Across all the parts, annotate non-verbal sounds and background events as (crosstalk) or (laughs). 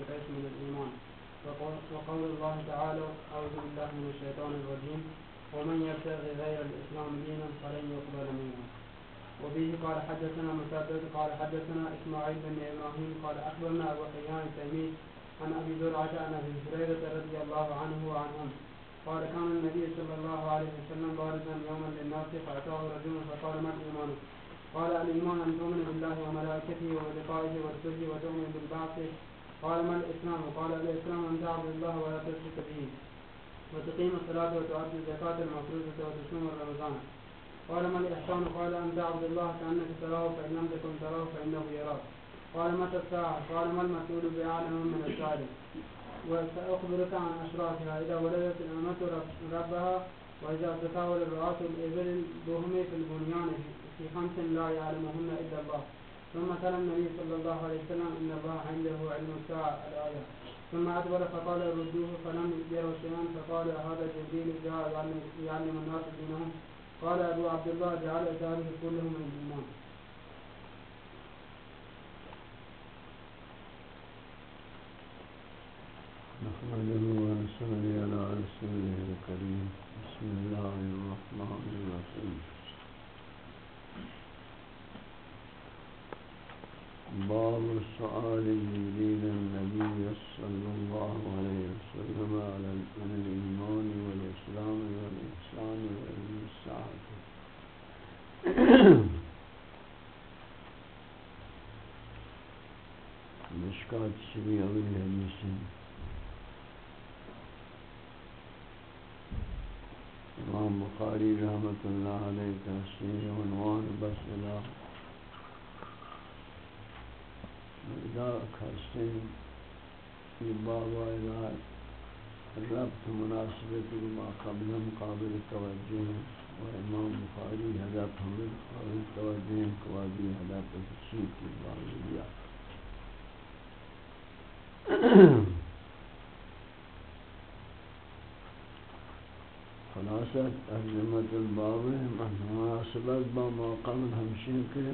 الغيث من الإيمان. وقول الله تعالى أعوذ بالله من الشيطان الرجيم. ومن يبتغي غير الإسلام دينا فلن يقبل منه. وبه قال حدثنا مسدد قال حدثنا إسماعيل بن إبراهيم قال أخبرنا أبو حيان التيمي عن أبي زرعة عن أبي هريرة رضي الله عنه وعنهم. قال كان النبي صلى الله عليه وسلم بارزا يوما للناس فأتاه رجل فقال ما الإيمان؟ قال الإيمان أن تؤمن بالله وملائكته ولقائه ورسله وتؤمن بالبعث قال ما الإسلام؟ قال الإسلام أن تعبد الله ولا تشرك به. وتقيم الصلاة وتؤدي الزكاة المفروضة وتصوم رمضان. قال ما الإحسان؟ قال أن تعبد الله كأنك تراه فإن لم تكن تراه فإنه يراك. قال متى الساعة؟ قال ما المسؤول بأعلم من الساعة؟ وسأخبرك عن أشرافها. إذا ولدت الأمة ربها وإذا تساول الرأس الإبل بهم في البنيان في خمس لا يعلمهن إلا الله. ثم تلا النبي صلى الله عليه وسلم إن الله عنده علم الساعة الآية. ثم أدبر فقال ردوه فلم يروا شيئا فقال هذا جبريل جاء يعلم الناس دينهم. قال أبو عبد الله جعل ذلك كله من الايمان نحمده ونصلي على رسوله الكريم. بسم الله الرحمن الرحيم. باب السؤال يريد النبي صلى الله عليه وسلم على الإيمان والإسلام والإحسان وعلم مشكات مشکات شریع امام بخاری رحمت اللہ علیہ تحصیل عنوان، بس اللہ ادا کھستے یہ بابا ادا ربط مناسبت ما قبل قابل توجہ ہے اور امام بخاری حضرت ہمیں قابل توجہ ہیں قوابی حضرت اچھی کی باوجیات خلاصہ ترجمت الباب مناسبت با مقام ہمشن کے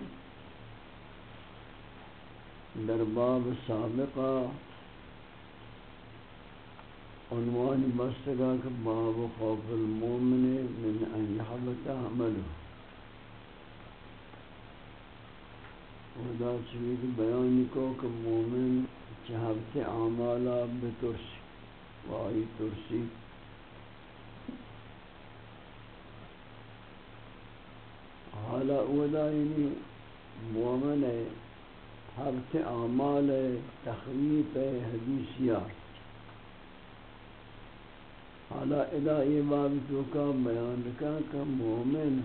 درباب سابقا عنوان مستقا کہ باب خوف المومن من ان حبت عملو خدا چوید بیانی کو کہ مومن چہبت عمالا بترسی وائی ترسی۔ حالا اولا یعنی مومن ہے حبت اعمال تخلیف حدیثیہ۔ حالا ادا یہ باب تو کا بیان کا کہ مومن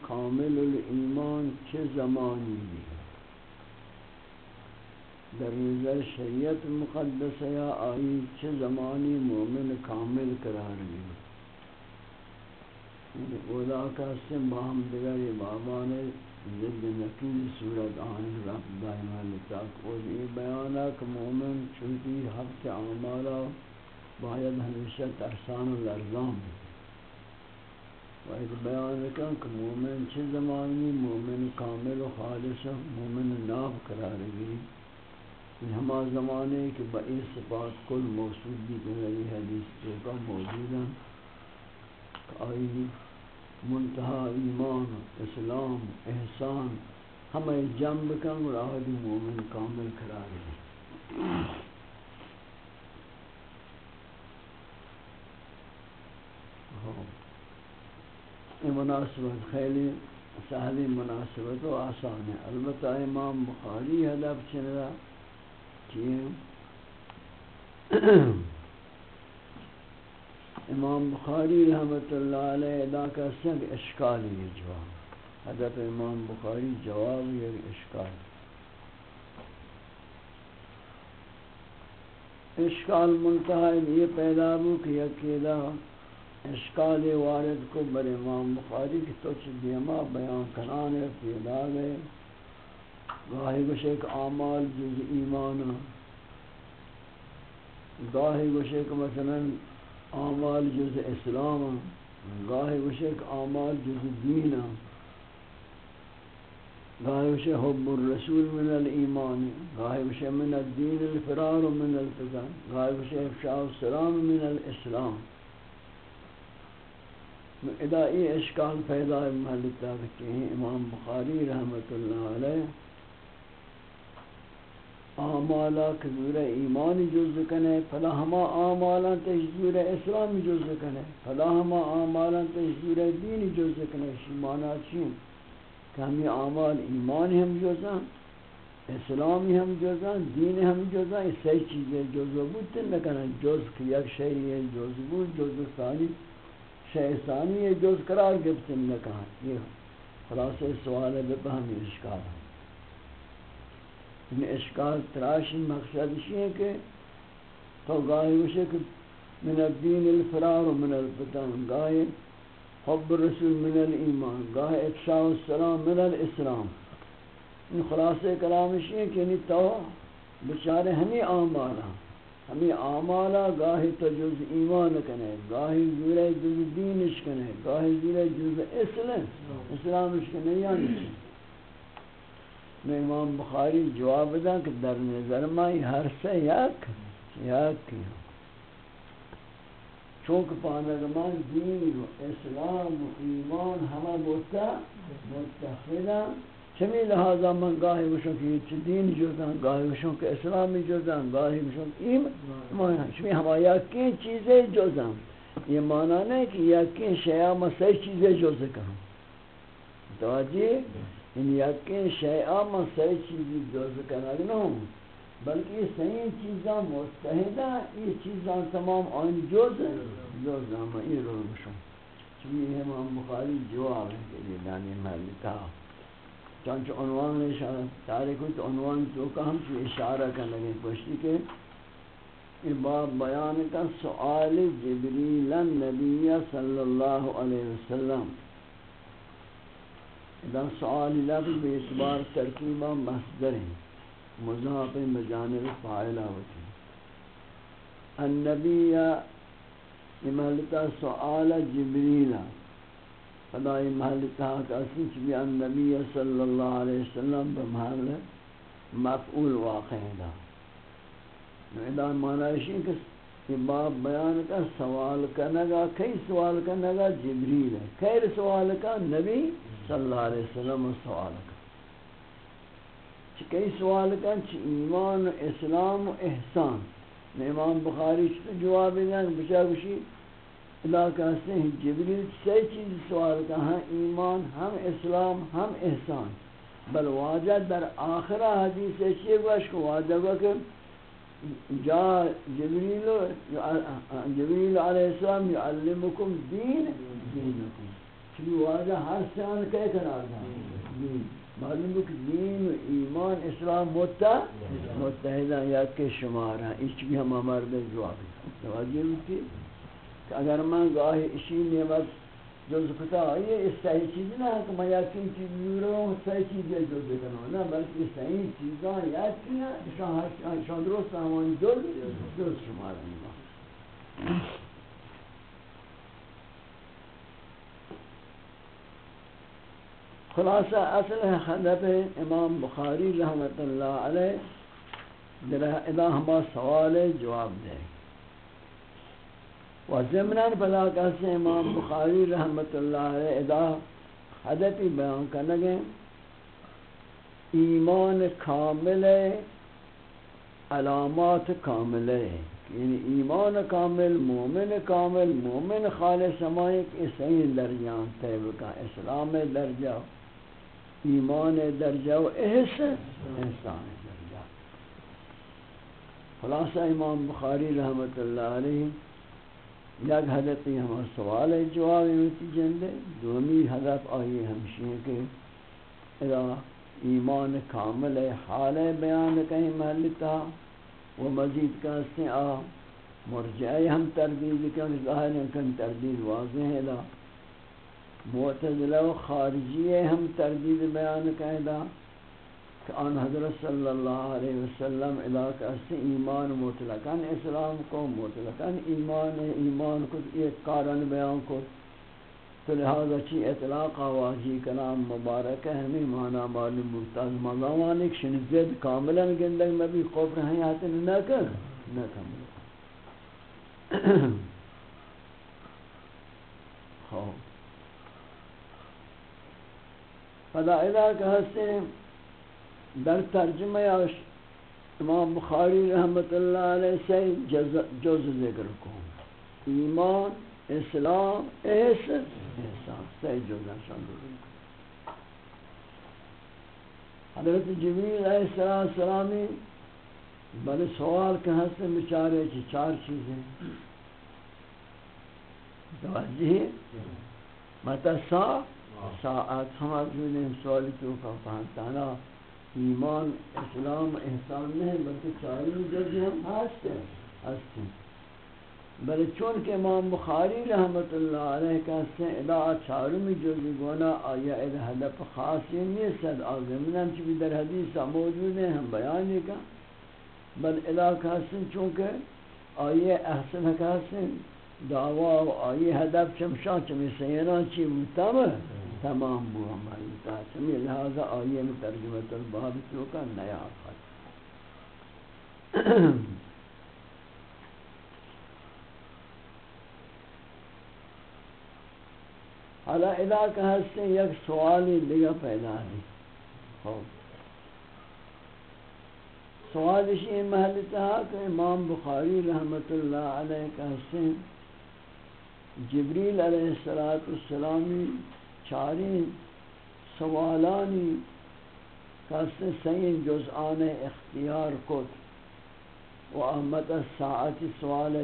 کامل الایمان چه زمانی دی در نظر شریعت مقدس یا آئی چه زمانی مومن کامل قرار دی یعنی اولا کا سے باہم دیگر یہ نے ضد یقین صورت آن رب دائمہ لتاک اور یہ بیانہ کہ مومن چونکہ حق عمالہ باید ہمیشہ تحسان و لرزان و ایک بیان کن کہ مومن چه زمانی، مومن کامل و خالص مومن ناب قرار گی ہما زمانے کے بئی صفات کل موصول بھی گزری حدیث جو کا موجود ہے کہ آئی منتہا ایمان، اسلام، احسان، ہمیں جنب کن اور مومن کامل قرار دی یہ ہاں۔ مناسبت خیلی سہلی مناسبت و آسان ہے۔ البتہ امام بخاری حدب چن رہا کہ امام بخاری رحمت اللہ علیہ ادا کا سنگ اشکالی یہ جواب۔ حضرت امام بخاری جواب یہ اشکال۔ اشکال منتہا یہ پیدا ہو کہ یکیدہ اشکال وارد کو بر امام بخاری کی توچ دیما بیان کرانے پیدا گئے گاہی گوشے کہ اعمال جز ایمان گاہی گوشے کہ مثلا اعمال جز اسلام گاہی گوشے کہ اعمال جز دین گاہی گوشے حب الرسول من الایمان۔ گاہی گوشے من الدین الفرار من الفتن گاہی گوشے افشاء السلام من الاسلام۔ ادائی اشکال پیدا محلتا کہ امام بخاری رحمت اللہ علیہ آمالا کذور ایمان جز کنے فلا ہما آمالا تجزور اسلام جز کنے فلا ہما آمالا تجزور دین جز کنے شمانا چین کہ ہمیں آمال ایمان ہم جزاں اسلامی ہم جزاں دین ہم جزاں اس سی چیزیں جزو بود تن نکنا جز کی یک شئی ہے جز بود، جز ثانی. شیطانی جز قرار گفتن نہ کہا یہ خلاصہ سوال ہے بہمی اشکال ہے۔ ان اشکال تراشی مقصد ہے کہ تو گاہی وشے کہ من الدین الفرار من الفتن گاہی حب الرسول من الایمان گاہی افشاء السلام من الاسلام۔ ان خلاصہ کلامش ہے کہ یعنی تو بچارے ہمیں آمالا ہمیں آمالا گاہی تو جز ایمان کنے گاہی زورے جز دینش کنے گاہی زورے جز اسلام اسلامش کنے یعنی میں امام بخاری جواب دا کہ در نظر مائی ہر سے یک یک کیا چونک پانگمان دین و اسلام و ایمان ہمیں متحدہ چمی لہذا من گاہی وشوں کہ یہ دین جوزاں گاہی وشوں کہ اسلامی جوزاں گاہی وشوں کہ ایمان ہاں۔ چمی ہما یقین چیزیں جوزاں یہ معنی نہیں کہ یقین شیعہ میں سی چیزیں جوزے کروں۔ توجہ ان یقین شیعہ میں سی چیزیں جوزے کرنا ہوں، بلکہ یہ صحیح چیزاں مستحدہ، یہ چیزاں تمام آئین جوز ہیں جوز ہیں میں یہ رو مشوں چمی یہ امام بخاری جواب ہے کہ یہ دانی محلی کہا چانچہ عنوان اشارہ تاریخ ہوئی تو عنوان تو کا ہم سے اشارہ کر لگے پوچھتی کہ یہ باب بیان کا سؤال جبریل النبی صلی اللہ علیہ وسلم۔ اذا سؤال لفظ بے اعتبار ترکیبہ مصدر ہے مضاف بجانب فاعلہ ہوتی النبی یہ محلتا سؤال جبریلہ خدای محل تحت چبی النبی صلی اللہ علیہ وسلم بمحل مفعول واقع دا۔ ادا معنی کہ یہ باب بیان کا سوال کرنگا کئی سوال کرنگا جبریل ہے۔ خیر سوال کا نبی صلی اللہ علیہ وسلم سوال کا کئی سوال کا چھ ایمان و اسلام و احسان۔ امام بخاری چی جواب دیں بچا گوشی۔ علاقہ سے جبریل سے چیز سوال کا ہاں ایمان، ہم اسلام، ہم احسان۔ بل واجہ در آخرہ حدیث ایسی گوش کو واجہ گو کہ جا جبریل جبریل علیہ السلام یعلمکم دین، دینکم۔ چلی واجہ ہر سیان قرار دا دین معلوم ہے کہ دین و ایمان اسلام متہ متحدہ یاد کے شمار ہیں اس بھی ہم ہمارے جواب توجہ ہوتی کہ اگر میں گاہی اسی نعمت جز کتا یہ اس صحیح چیز نہ ہے کہ میں یقین چیز میروں صحیح چیز ہے جو دیکھنا نہ بلکہ صحیح چیزاں یقین ہے شان درست ہمانی جز جز شمار ہیں۔ خلاصہ اصل ہے حدف امام بخاری رحمت اللہ علیہ ادا ہما سوال جواب دے۔ و ضمنان پلا کہتے امام بخاری رحمت اللہ علیہ ادا حدثی بیان کرنگے ایمان کامل علامات کامل یعنی ایمان کامل، مومن کامل، مومن خالص سمائے کہ صحیح درجان طیب کا، اسلام درجہ۔ ایمان درجہ و احسان احسان درجہ. خلاصہ امام بخاری رحمت اللہ علیہ یک حدثی ہم سوال ہے، جواب ہوتی جندے دومی حدث آئی ہمشی کہ اذا ایمان کامل حال بیان کہیں محلتا و مزید کہتے ہیں، آ، مرجعی ہم تردید کن ظاہر کن تردید واضح ہے لا معتدلہ و خارجی ہم تردید بیان کہیں کہ آن حضرت صلی اللہ علیہ وسلم علاقہ سے ایمان مطلقاً اسلام کو مطلقاً ایمان ایمان کو ایک کارن بیان کو تو لہذا چی اطلاق آواجی کلام مبارک ہے، ہمیں معنی معلوم بودتا از مضامان ایک شنزید کاملا گندگ میں بھی خوف رہے ہیں آتے نہ کر، نہ کامل (coughs) خوف ادا کہ ہستے در ترجمہ امام بخاری رحمت اللہ علیہ سے جز ذکر کو ایمان اسلام احسان. احسان سی جزا شان دو. حضرت جبریل علیہ السلامی بلے سوال کہ ہستن بچارے چی چار چیزیں. توجہ. متا سا ساعت ہم اپنے سوالی تو کا پہنتانا ایمان، اسلام، احسان نہیں بلکہ چاری جزی ہم ہستے ہیں بلے چون کہ امام بخاری رحمت اللہ علیہ کا سے ادا چارمی جو بھی گونا، آیا ادا ہدف خاصی نہیں سد آزمین ہم چی در حدیث موجود ہیں ہم بیانی کا بل ادا کا سن چونکہ آئیے احسن کا سن دعویٰ و آئیے ہدف چمشا چمی سینا چی متم تمام بو ہماری تا چمی لہذا آئیے میں مترجمت الباب تو کا نیا خط حالا ادا کا ہستے یک سوالی دیگا پیدا ہے۔ خوب۔ سوال اسی محل تھا کہ امام بخاری رحمت اللہ علیہ کا ہستے جبریل علیہ السلامی چاری سوالانی کہستے سین جزآن اختیار کت. و احمد الساعت سوال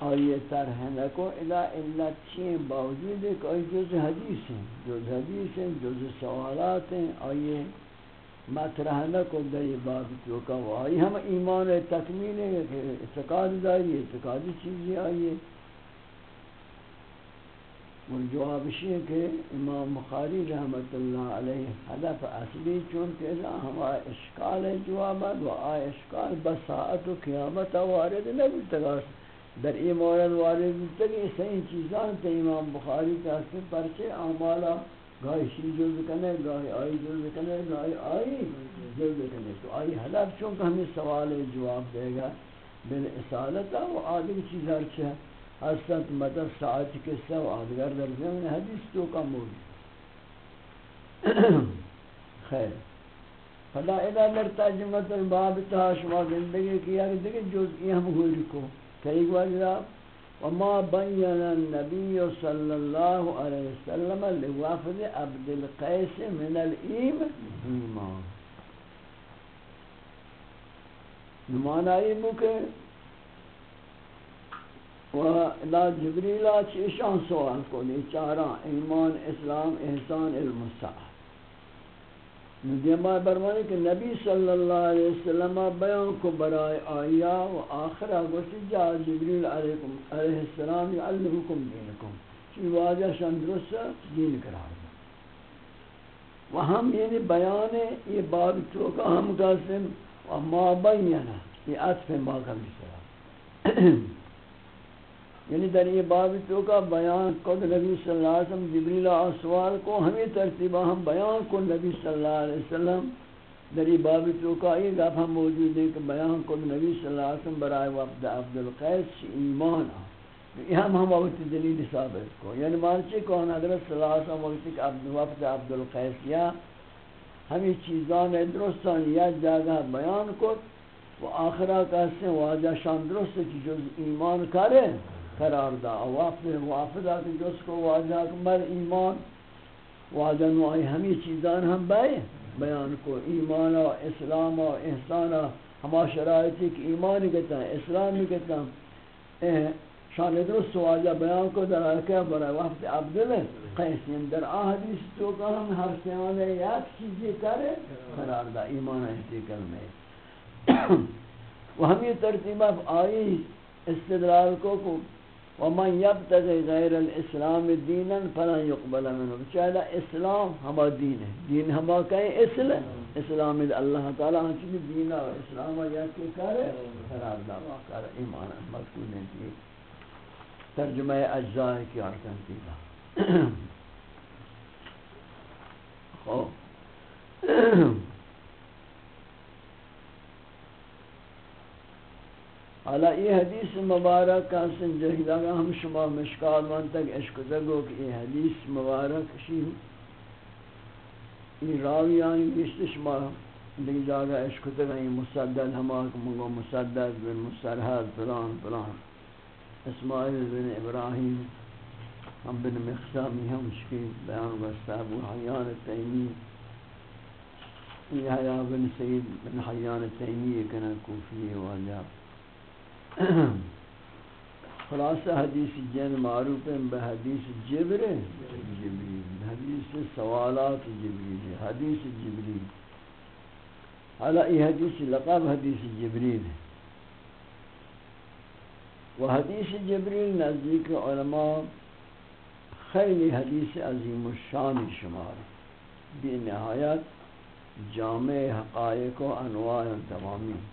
آئیے طرح نکو الا علت چین باوجود ہے کہ آئی جز حدیث ہیں جز حدیث ہیں جز سوالات ہیں آئیے مطرح نکو در یہ باب تو کہ آئی ہم ایمان تکمیل ہے کہ اعتقاد داری اعتقادی چیزیں آئیے اور جواب ہے کہ امام مخاری رحمت اللہ علیہ حدف اصلی چونکہ ہمارا اشکال ہے جوابت و آئے اشکال بساعت و قیامت وارد نبی تگاست در این مورد وارد بودتا کہ صحیح چیزان تا امام بخاری کا پرچے اعمالا گاہی شی جز کنے گاہی آئی جز کنے گاہی آئی جز کنے تو آئی حلب چونکہ ہمیں سوال جواب دے گا بل اصالتا و آدھر چیز ہرچہ حسن مدد ساعت قصہ و آدھگر در زمین حدیث تو کا موجود (coughs) خیر۔ فلا اذا در ترجمت الباب تاشما زندگی کیا کہ یعنی دیکھیں دیکھ جزئی ہم ہوئی کو۔ کئی وجہ وما بین النبی صلی اللہ علیہ وسلم لوافد عبد القیس من الائم ایمان نمانائی بکے و لا جبریلہ چیشان سوال کو لی چاران، ایمان، اسلام، احسان، علم الساعت دیما برمانی کہ نبی صلی اللہ علیہ وسلم بیان کو برائے آیا و آخرہ گوشتی جا جبریل علیکم علیہ السلام یعلمکم دینکم. چی واجہ شان درست دین قرار و ہم یعنی بیان یہ باب تو کا ہم قاسم و ما بینا یہ عطف ما کا مصرہ (clears throat) یعنی در یہ باب تو کا بیان قد نبی صلی اللہ علیہ وسلم جبریل سوال کو ہمیں ترتیبہ ہم بیان کو نبی صلی اللہ علیہ وسلم در یہ باب تو کا یہ گپ ہم موجود ہے کہ بیان کو نبی صلی اللہ علیہ وسلم برائے وفد عبد القیس ایمان یہ ہم ہم وقت دلیل ثابت کو۔ یعنی مارچے کو حضرت صلی اللہ علیہ وسلم وقت عبد وقت عبد ہمیں چیزان درستان یا جگہ بیان کو و آخرہ کہتے ہیں واجہ شان درست کی جز ایمان کرے۔ قرار دا وافد وافدہ کہ جز کو واجہ مر ایمان. واجہ نوائی ہمیں چیزان ہم بے بیان کو. ایمان و اسلام و احسان ہما شرائطی کہ ایمان کہتا ہے اسلام کہتا ہے شان درست واجہ بیان کو. در ارکہ برای وقت عبدال قیسین در آحدیث تو کہ ہم ہر سیانے یک چیزی کرے قرار دا ایمان احتی کلمہ (coughs) و ہم یہ ترتیبہ آئی استدلال کو کو ومن یبتغی غیر الاسلام دینا فلا يقبل منه. چاہتا اسلام ہما دین ہے. دین ہما کہیں؟ اسلام اسلام اللہ تعالی ہم ہنچی دین و اسلام یا کے کرے قرار دعویٰ کر ایمان مذکور نہیں کی ترجمہ اجزاء کی آرکن تیلا خوب۔ (clears throat) حالا یہ حدیث مبارک کا سن جہدہ ہم شما مشکال من تک عشق دگو کہ یہ حدیث مبارک شی یہ راوی آئیں گشت شما دیکھ جاگا عشق دگا یہ مسدد ہمارک منگو مسدد، بن مسرحد فلان فلان۔ اسماعیل بن ابراہیم، ہم بن مخصامی ہم شکی، بیان بستا ابو حیان تیمی۔ یہ حیاء بن سید بن حیان تیمی کنا کوفی واجب (clears throat) خلاصہ حدیث جن معروف ہے بحدیث جبر جبریل حدیث سوالات جبریل حدیث جبریل۔ حالا یہ حدیث لقب حدیث جبریل ہے و حدیث جبریل نزدیک علماء خیلی حدیث عظیم الشان شمار بی نہایت جامع حقائق و انواع تمامی۔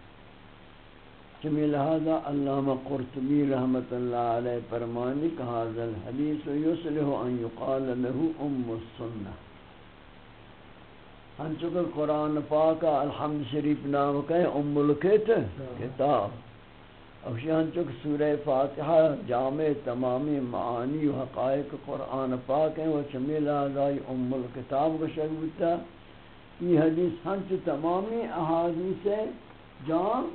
چمی لہذا علامہ قرطبی رحمت اللہ علیہ فرمانی کہ حاضر الحدیث یسلح ان یقال له ام السنہ۔ ہم چکر قرآن پاک الحمد شریف نام کہیں ام الکت کتاب۔ اوشی ہم چکر سورہ فاتحہ جامع تمامی معانی و حقائق قرآن پاک ہیں وہ چمی لہذا ام الکتاب کو شکبتا یہ حدیث ہم چکر تمامی احادیث ہیں۔ جام،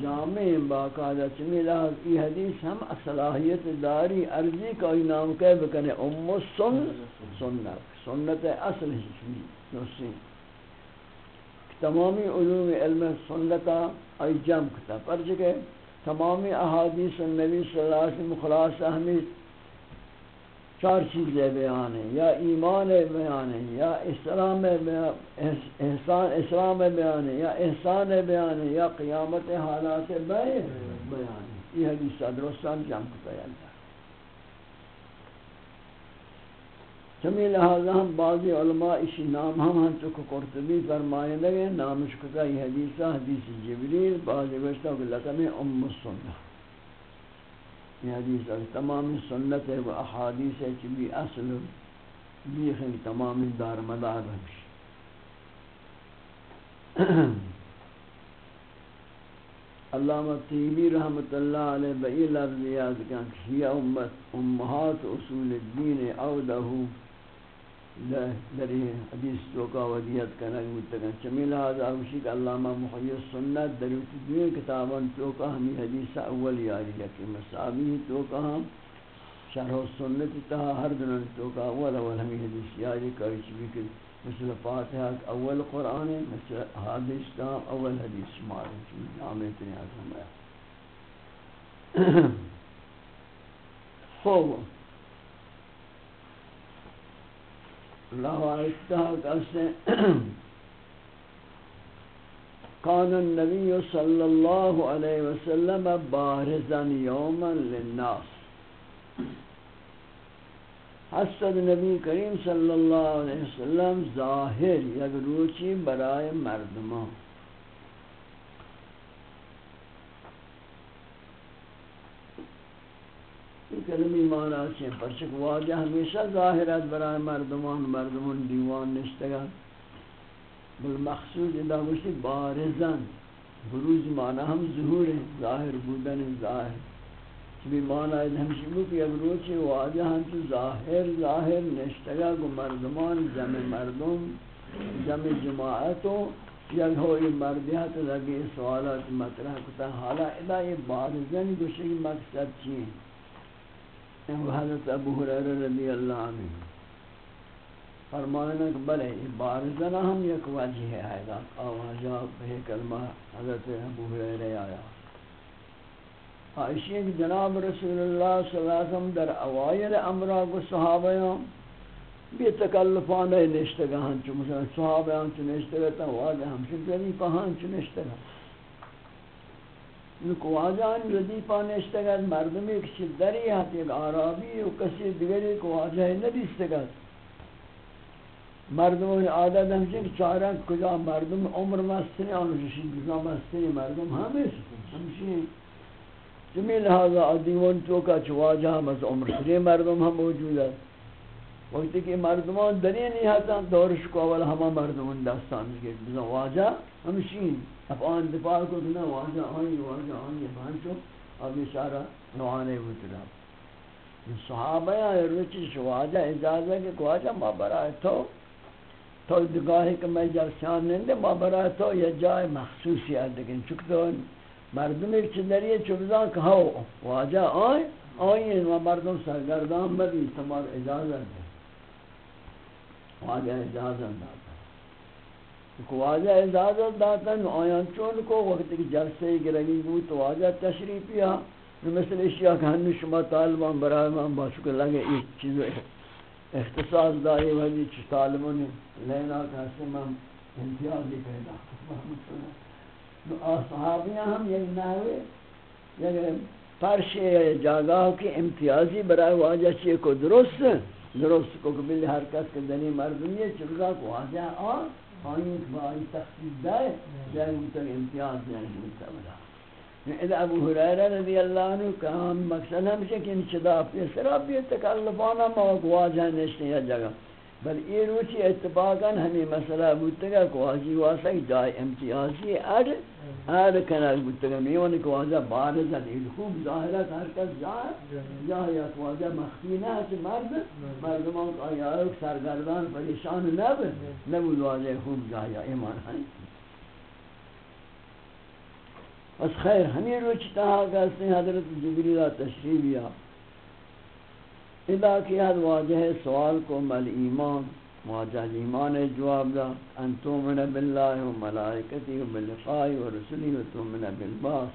جامع باقاعدہ چمی لحاظ ای حدیث ہم صلاحیت داری عرضی کا نام کہہ بکنے ام سن، سنت سنت اصل نسی تمامی علوم علم سنتا ای جمع کتا، پر چکے تمامی احادیث النبی صلی اللہ علیہ وسلم خلاص احمید چار چیزیں بیان ہیں یا ایمان بیان ہے، یا اسلام احسان اسلام بیان ہے، یا احسان بیان ہے، یا قیامت حالات بیان ہے یہ حدیث درستان جمع بیان ہے۔ چمی لہذا ہم بعضی علماء اسی نام ہم ہم چکو قرطبی فرمائے لگے، نامش کتا یہ حدیثہ حدیث جبریل، بعضی گوشتا کہ لکم ام السنہ۔ یہ حدیث ہے۔ تمام سنت و احادیث ہے کہ بھی اصل بیخ ہے، تمام دار مدار ہمشی علامہ طیبی رحمت اللہ علیہ بئی لفظ یاد کن کہ یہ امت، امہات اصول الدین اودہو دری حدیث تو کا ودیت کرنا متکن چمیل ہذا وشی علامہ محی السنت دری تدوین کتابان تو کا ہمی حدیث اول یاری ہے کہ مساوی تو کا ہم شرح السنت تا ہر دن تو کا اول اول ہمی حدیث یاری کری چبی کہ مثل فاتحہ اول قرآن، مثل حدیث تا اول حدیث شمار ہے چبی جامع تنی آزم ہے خوب اللہ آئیتہ کہتے ہیں کان النبی صلی اللہ علیہ وسلم بارزا یوما للناس. حسد نبی کریم صلی اللہ علیہ وسلم ظاہر یک روچی برائے مردمان کلمی مانا چھے پرچک واجہ ہمیشہ ظاہرات برای مردمان مردمان دیوان نشتگا بالمخصوص ادا گوشتی بارزن، بروز مانا ہم ظہور ہیں، ظاہر بودن ظاہر۔ بھی مانا ہے ہمشی بو کہ اگر روچی واجہ ہم تو ظاہر ظاہر نشتگا گو مردمان، جمع مردم، جمع جماعتوں۔ یک ہوئی مردیات لگی سوالات مطرح کتا، حالا ادا یہ بارزن گوشی مقصد چیئے۔ حضرت ابو حریر رضی اللہ عنہ فرمانا کہ بلے، یہ بارزن ہم یک وجہ ہے؟ آئیدہ آواجہ بے کلمہ حضرت ابو حریر آیا۔ آئیشی کہ جناب رسول اللہ صلی اللہ علیہ وسلم در اوائل امراغ و صحابیان بی تکلفان ہے نشتگا ہنچو مثلا صحابہ ہنچو نشتگا تا واجہ ہمشن ردیفہ ہنچو نشتگا نکو واجہ ہن ردیفہ نشتگا مردمی کسی دری ہاتی ایک عرابی و کسی دیگری کو واجہ ندیستگا مردموں نے عادت ہمشن کہ چاران کجا مردم عمر مستنی آنو ششن کجا مستنی، مردم ہمیش ہمشن جمیل لہذا دیوان تو چواجہ ہم از عمر سری مردم ہم موجود ہے وقتی کہ مردمان دنیا نہیں ہاتا دورش کو اول ہما مردمان داستان کے بزن واجہ ہمشین اب آن دفاع کو دنا واجہ آئی واجہ آئی بانچو اب اشارہ نوانے ہوتنا صحابہ یا روچی واجہ اجازہ کہ واجہ ما برائے تو تو دگاہی کہ میں جلسان نندے ما برائے تو یہ جائے مخصوصی ہے، لیکن چکتو مردم ایک چندریے چوبزان کہو واجہ آئے آئین و مردم سرگردان مدی تمہار اجازت ہے۔ واجہ اجازت داتا ہے واجہ اجازت داتا ہے آیان چون کو وقت کی جلسے گرگی بود تو واجہ تشریفیا مثل اشیاء کہ ہنو شما طالبان برای من باشکر لگے ایک چیز اختصاص دائی وحدی چی طالبان لینا کہ ہستے من امتیازی پیدا صحابیاں ہم یعنی یہ نحوے یہ یعنی فرش جاگاہ کی امتیازی برای واجہ چیئے کو درست درست کو قبل ہر کس کے دنی مردمی ہے چکا کو واجہ آن آئین بائی تخصیص دائے جائے ہوتا تک امتیاز دائے ہوتا بلا اذا ابو حریرہ رضی اللہ عنہ کہاں مقصد ہمشہ کہ ان چدا پیسرہ بھی تکلفانہ موقع واجہ نشتے یا جگہ بل یہ روچی اتفاقا ہمیں مسئلہ بودتگا کو واجی واسا جائے امتیازی اڈ اڈ کنال بودتگا میونی کو واجہ بارزا دید خوب ظاہرات ہر کس جائے جائے یا کو واجہ مخفینہ ہے مرد، مردمان کو آیارک سرگردان پریشان نب، نبود واجہ خوب جائے ایمان ہے بس خیر، ہمیں روچی تہا کہتے ہیں حضرت جبریلہ تشریف تشریفیہ ادا کی حد واجہ سوال کو مل ایمان، واجہ ایمان جواب دا، ان تومن باللہ و ملائکتی و باللقائی و رسولی و تومن بالباس۔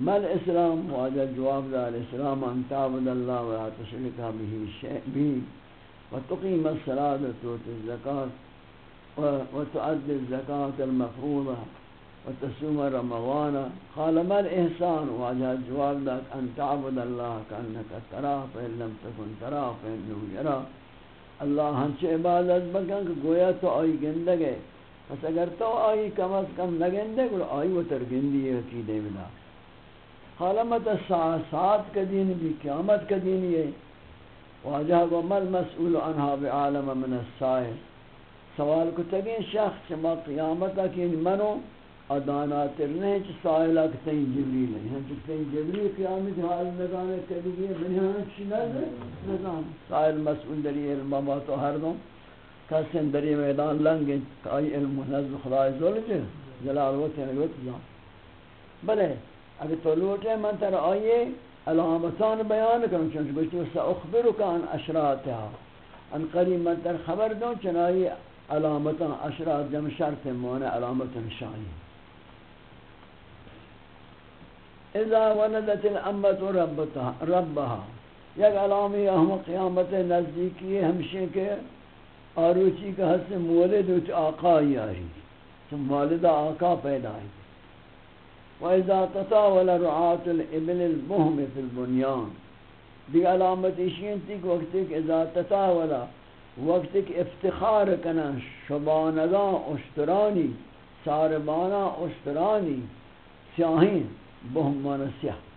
مل اسلام، واجہ جواب دا الاسلام ان تعبد اللہ و تشرکہ بھی شیء و تقیم الصلاة و توت الزکاة و تعد الزکاة المفروضة وتصوم رمضان. قال ما الإحسان واجه جواب ذاك أن تعبد الله كأنك تراه فإن لم تكن تراه فإنه يرى اللہ ہنچ عبادت بکن کہ گویا تو آئی گندے گئے۔ پس اگر تو آئی کم از کم نگندے گو آئی وہ تر گندی ہے عقیدے بلا حالمت ساعت کا دین بھی، قیامت کا دین یہ واجہ گو مل مسئول عنہ بعالم من السائل؟ سوال کو تگین شخص چما قیامتا کی منو؟ ادانا ترنے چ سائلہ کتیں جبریل ہیں۔ ہم کتیں جبریل قیامت حال نگانے کبھی گئے بنیان چی نظر نظام سائل مسئول دری علم ما تو ہر دوں کسن دری میدان لنگیں کائی علم و نظر خدای زول جے جلال و تنگوت جان بلے، اگر تو لوٹے من تر آئیے، علامتان بیان کروں، چونچہ گوشتی سا اخبرک عن اشراتها ان قریب من تر خبر دوں، چنائی علامتان، اشرات جمع شرط مونے علامتان شاہی۔ اذا ولدت الامت ربها ربها. یک علامی اہم قیامت نزدیکی ہمشہ کے آروچی کا حس مولد اچ آقا یاری چون والد آقا پیدا ہے وَإِذَا تَطَاوَلَ رُعَاتُ الْإِبِلِ الْبُهْمِ فِي الْبُنْيَانِ دی علامت اشین تھی کہ وقت ایک اذا تطاولا وقت ایک افتخار کنا، شبانگاں، اشترانی ساربانا اشترانی، سیاہین۔ بہمان سیاہ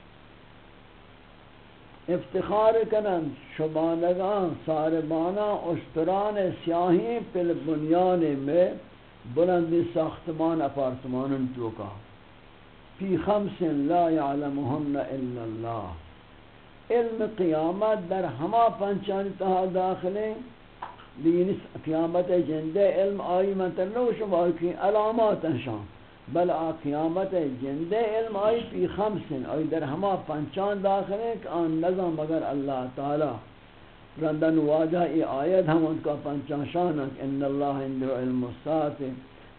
افتخار کنن شبانگان ساربانا، اشتران سیاہی پل بنیان میں بلندی ساختمان اپارتمان توکا فی خمس لا يعلمهن الا الله علم قیامت در ہما پنچان تہا داخلیں دین قیامت جندے علم آئی من تنو شما کی علامات انشان بل آ قیامت جندے علم آئی فی خمسن، آئی در ہما پنچان داخلیں کہ آن نظام مگر اللہ تعالی۔ رندن واجہ ای آیت ہم ان کا پنچان شانک ان اللہ اندر علم الساعت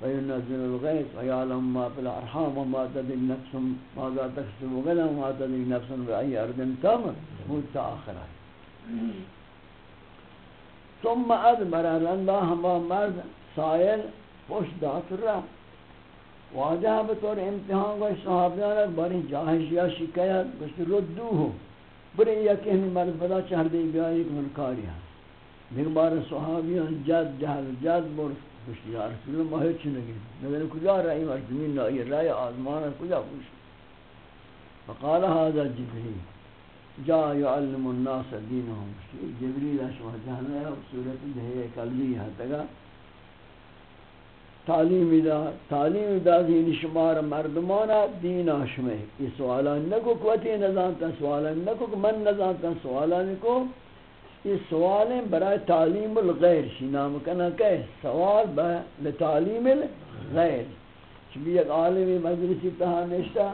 وينزل الغيث ويعلم ما في الارحام وما تدري نفس ماذا تكسب غدا وما تدري نفس باي ارض تمر متاخره ثم ادبر رندا ہما مرد، سائل پوش دات رہا۔ واجہ بطور امتحان کو صحابیان بری جاہش یا شکایت گوشت ردو ہو۔ بری یکی ہمیں مرد بدا چہر دے گیا ایک منکاری ہے دیکھ بار صحابیان جد جہل، جد بر گوشت یا رسول اللہ ماہر چنگی نگر کجا رہی مر زمین لائی رہی آزمان کجا گوشت فقال هذا جبريل جا يعلم الناس دينهم جبريل اشوا جانا سورۃ دہے قلبی ہے، تگا۔ تعلیم دا تعلیم دا دین شمار مردمانا دین آشمه یہ سوالان نکو کوتی نزانتا سوالان نکو من نزانتا سوالان کو یہ سوالیں برای تعلیم الغیر شی، نام کنا کہ سوال با لتعلیم الغیر. چبی ایک عالمی مجلسی تہا نشتا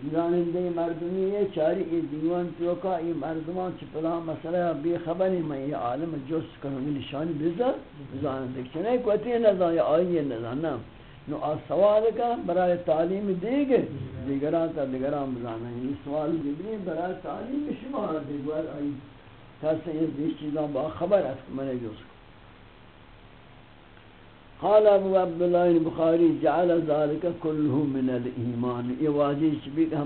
جانندے مردمی یہ چاری ای دیوان توکا ای مردمان چی پلا مسئلہ بی خبری میں یہ عالم جس کروں گی نشانی بزر جانندے چنے کوتی نظام یا آئی نظام نا نو آ سوال کا برای تعلیم دیگے دیگران تا دیگران بزانا یہ سوال جبری برای تعلیم شما دیگر آئی کسی یہ بیش چیزان با خبر است میں نے جس کو قال ابو عبد الله البخاري جعل ذلك كله من الايمان یہ واجی چبی کہ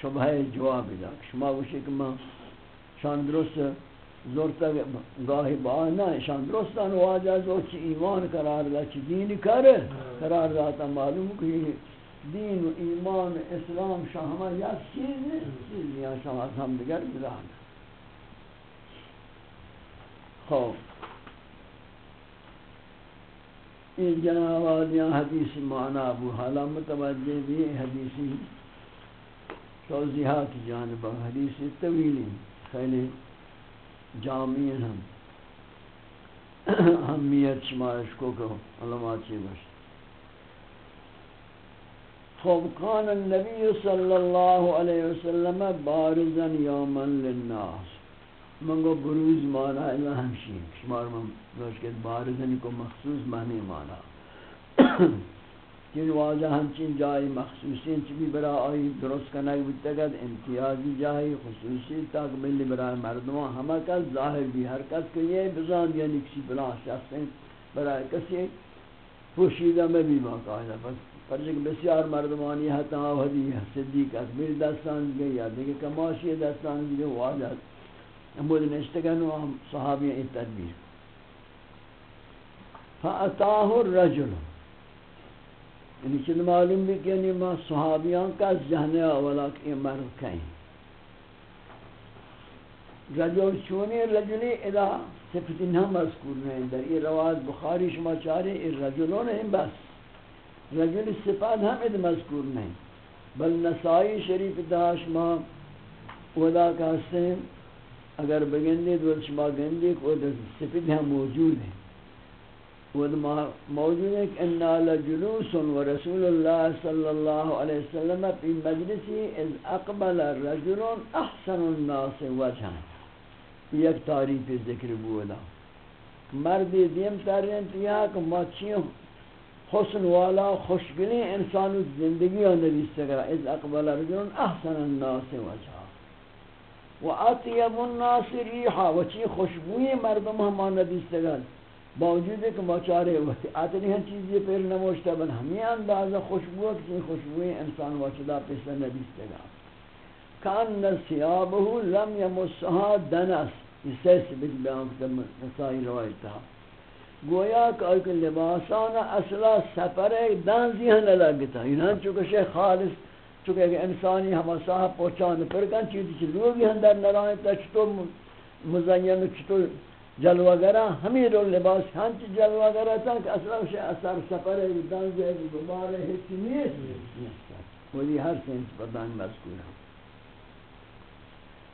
شبہ جواب دا شما وشی کہ ما شان درست زورتا گاہی با نہ شان درست ان واجہ جو چ ایمان قرار دا چ دین کر قرار دا تا معلوم کہ دین و ایمان اسلام شاہما یا چیز چیز یا شما ہم دیگر بدان خوف این جناب آدیاں حدیث معنی ابو حالا متوجہ بھی حدیثی توضیحات جانب حدیث طویلی خیلی جامعی ہم اہمیت شمارش کو کہ علمات چی بشت خوب کان النبی صلی اللہ علیہ وسلم بارزا یوما للناس. منگو بروز مانا ہے ہمشی شمار من گوش کہ بارزنی کو مخصوص معنی مانا۔ کہ واجہ ہمچین جائی مخصوصی چبی برا آئی درست کنک بتگد امتیازی جائی خصوصی تاک ملی برا مردمان ہمہ کس ظاہر بھی ہر کس کہ یہ بزان یعنی کسی بلا شخص ہیں، برا کسی پوشیدہ میں بھی باقاعدہ بس پرچک بسیار مردمانی حتا آوہدی، صدیق اکبر دستان گئی، یا دیکھ کماشی دستان گئی، واجہ امود نشتگن و صحابی این تدبیر فاتاه الرجل یعنی چند معلوم بھی کہ یعنی ما صحابیان کا جہنے اولا کہ مرد کہیں رجل چونی رجلی ادا صفت نہ مذکور نہیں در یہ روایت بخاری شما چارے یہ رجلون ہیں بس رجل صفات ہم اد مذکور نہیں بل نسائی شریف داش ما ودا کا سے اگر بگندے دو شما گندے کو سفید ہیں موجود ہیں۔ وہ موجود ہے کہ انا لجلوس و رسول اللہ صلی اللہ علیہ وسلم فی مجلسی اذ اقبل رجل احسن الناس وجہا یک تعریف ذکر بولا۔ مردی دیم تارین تیا کہ ماچیوں حسن والا خوشگلی انسان زندگی نبی سگرا اذ اقبل رجل احسن الناس وجہا و اطیب الناس ریحا و چی خوشبوئی مردم ہمان ندیستگل باوجود ہے کہ مچارے وقتی آتنی ہن چیزی پیر نموشتا بل ہمیں اندازہ خوشبو کسی خوشبوئی انسان وچدا پیسا ندیستگل کان سیابہو لم یمسہا دنس، یہ سیس بیت بیان کتب نسائی روایتا گویا کہ ایک لباسانا اصلا سفر دانزی ہاں ہن لگتا انہاں چونکہ شیخ خالص چونکہ اگر انسانی ہما صاحب پہنچانے پر کن چیزی چی لوگی ہم در نرائیں تا چطور مزین و چطور جلوگرہ؟ ہمیں رو لباس ہنچ جلوگرہ تا کہ اصلا اسے اثر سفر ہے دان جائے گی دوبارہ ہے چی نیست. وہی ہر سینس بدان مذکور ہے.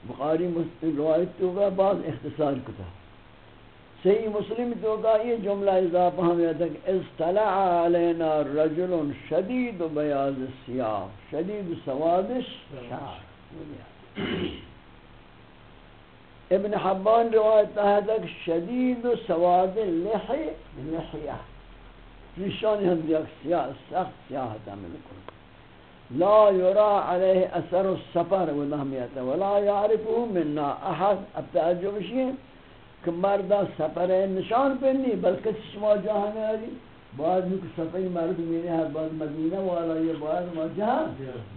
بخاری مسلم روایت تو بعض اختصار کتا. صحیح مسلم تو کا یہ جملہ اضافہ ہمیں کہ استلع علینا رجل شدید بیاض السیاہ شدید سوادش ابن حبان روایت ہے کہ شدید سواد لحی لحیہ۔ ریشانی ہم دیکھ سیاہ سخت سیاہ تعمیل کرو لا يرى عليه اثر السفر ولا يعرفه منا احد۔ اب تعجب شيء کہ مرد سفر نشان پہ نہیں، بلکہ شما جہاں میں بعد میں سفر مرد میرے ہر بعد مدینہ والا یہ بعد ما جہاں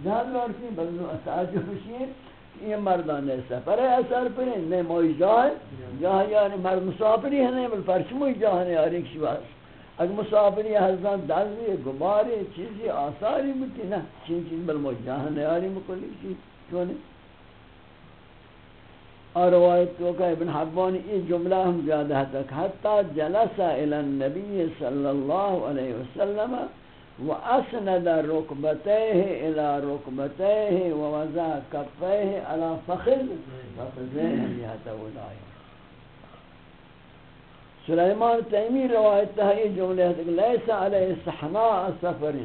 جہاں لڑکی بلکہ تعجب شيء یہ مردان سفر ہے، اثر پہ نہیں موئی جہاں جہاں یعنی مرد مسافری ہے نہیں بل فرش موئی جہاں ہے آر ایک شواز اگر مسافری حضران دلوی گماری چیزی آثاری بکی نا چین چیز بل موجہاں نیاری مکلی چیز چونے اور روایت تو کہ ابن حبان یہ جملہ ہم زیادہ تک حتی جلس إلى النبی صلی اللہ علیہ وسلم واسند رکبتیه إلى رکبتیه ووزا کفیه على فخذ فخذیه لیہتا ولائے سلیمان تیمی روایت ہے یہ جملے ہے کہ لیس علیہ سحناء سفر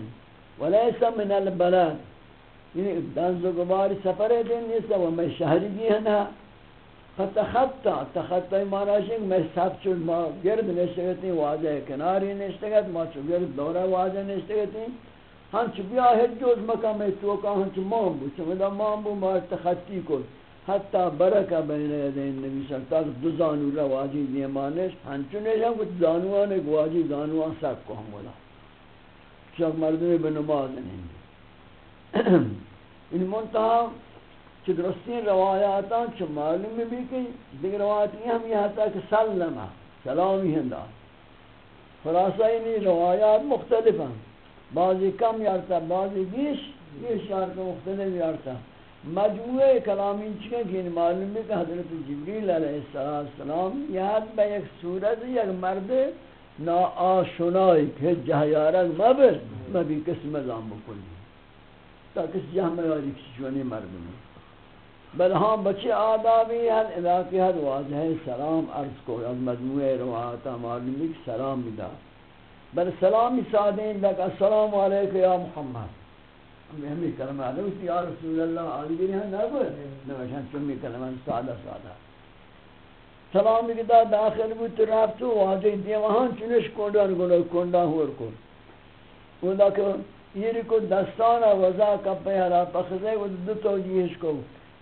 ولیس من البلد یعنی دنز و گبار سفر دین نیسا و میں شہری بھی ہے فتخطا تخطا مانا شنگ میں سب چل ما گرد نشتگتی واضح کناری نشتگت ما چو گرد دورہ واضح نشتگتی ہم چو بیا حجوز مکہ میں توکا ہم چو مام بو چو مدہ مام بو ما تخطی کل حتی برکہ بین یدین نبی صلی اللہ علیہ وسلم دو زانو را واجی دیمانش ہنچونش ہم کچھ زانوان ایک واجی زانوان سک کو ہم بولا چاک مردمی بنماز نہیں (clears throat) ان منتحہ چھ درستین روایاتاں چھ معلوم بھی کہ دیکھ روایتی ہم یہاں تک سلمہ سلامی ہندہ خلاصہ انہی روایات مختلف ہیں۔ بعضی کم یارتا، بعضی بیش بیش یارتا، مختلف یارتا۔ مجموعہ کلامی چکے کہ ان معلوم ہے کہ حضرت جبریل علیہ السلام یہاں بے ایک صورت، یک مرد نا آشنائی کہ جہیارت مبر، مبی کس مزام بکلی تا کس جہاں میں کسی چونی مرد میں؟ بل ہاں بچے آدابی حد علاقی حد واضح سلام عرض کو از مجموعہ روایتا معلوم ہے کہ سلام بدا بل سلامی سادین لکا السلام علیکم یا محمد۔ ہمیں کلمہ ہے، اس یا رسول اللہ علی گری ہیں، نہ کوئی نوشن چمی کلمہ سادہ سادہ۔ سلام کی دا داخل بود رفت تو واضح واجه دیوان چنش کندان گناه کندان هور کن اون که یری کو دستان وزا کپه هلا پخزه و دو توجیهش کو۔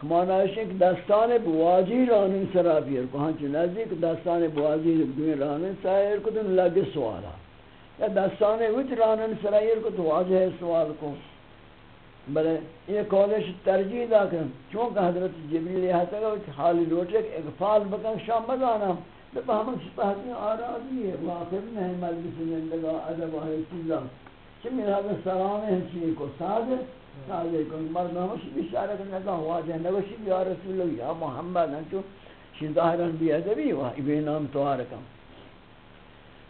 معنیش که دستان بواجی رانن سرا بیر کو ہنچ نزدیک دستان بواجی دوی رانن سایر کو دن لگے سوالا یا دستان وچ رانن سرا یر کو تو واجه سوال کو. بلے، یہ کالش ترجیح دا کر چونکہ حضرت جبریل یہ ہے کہ حالی لوٹے کہ اغفال بکن شام بزانا تو ہم سپاہتی آرازی ہے، واقف نہیں، مجلس زندگا ادب ہے چیزا چمی حضرت سلام ہے چیئے کو سادھ سادھ کن مرد ہمش بشارہ کرنے کا ہوا جہنے وشی یا رسول اللہ یا محمد ہنچو شی ظاہران بھی ادبی ہوا ابی نام توارکم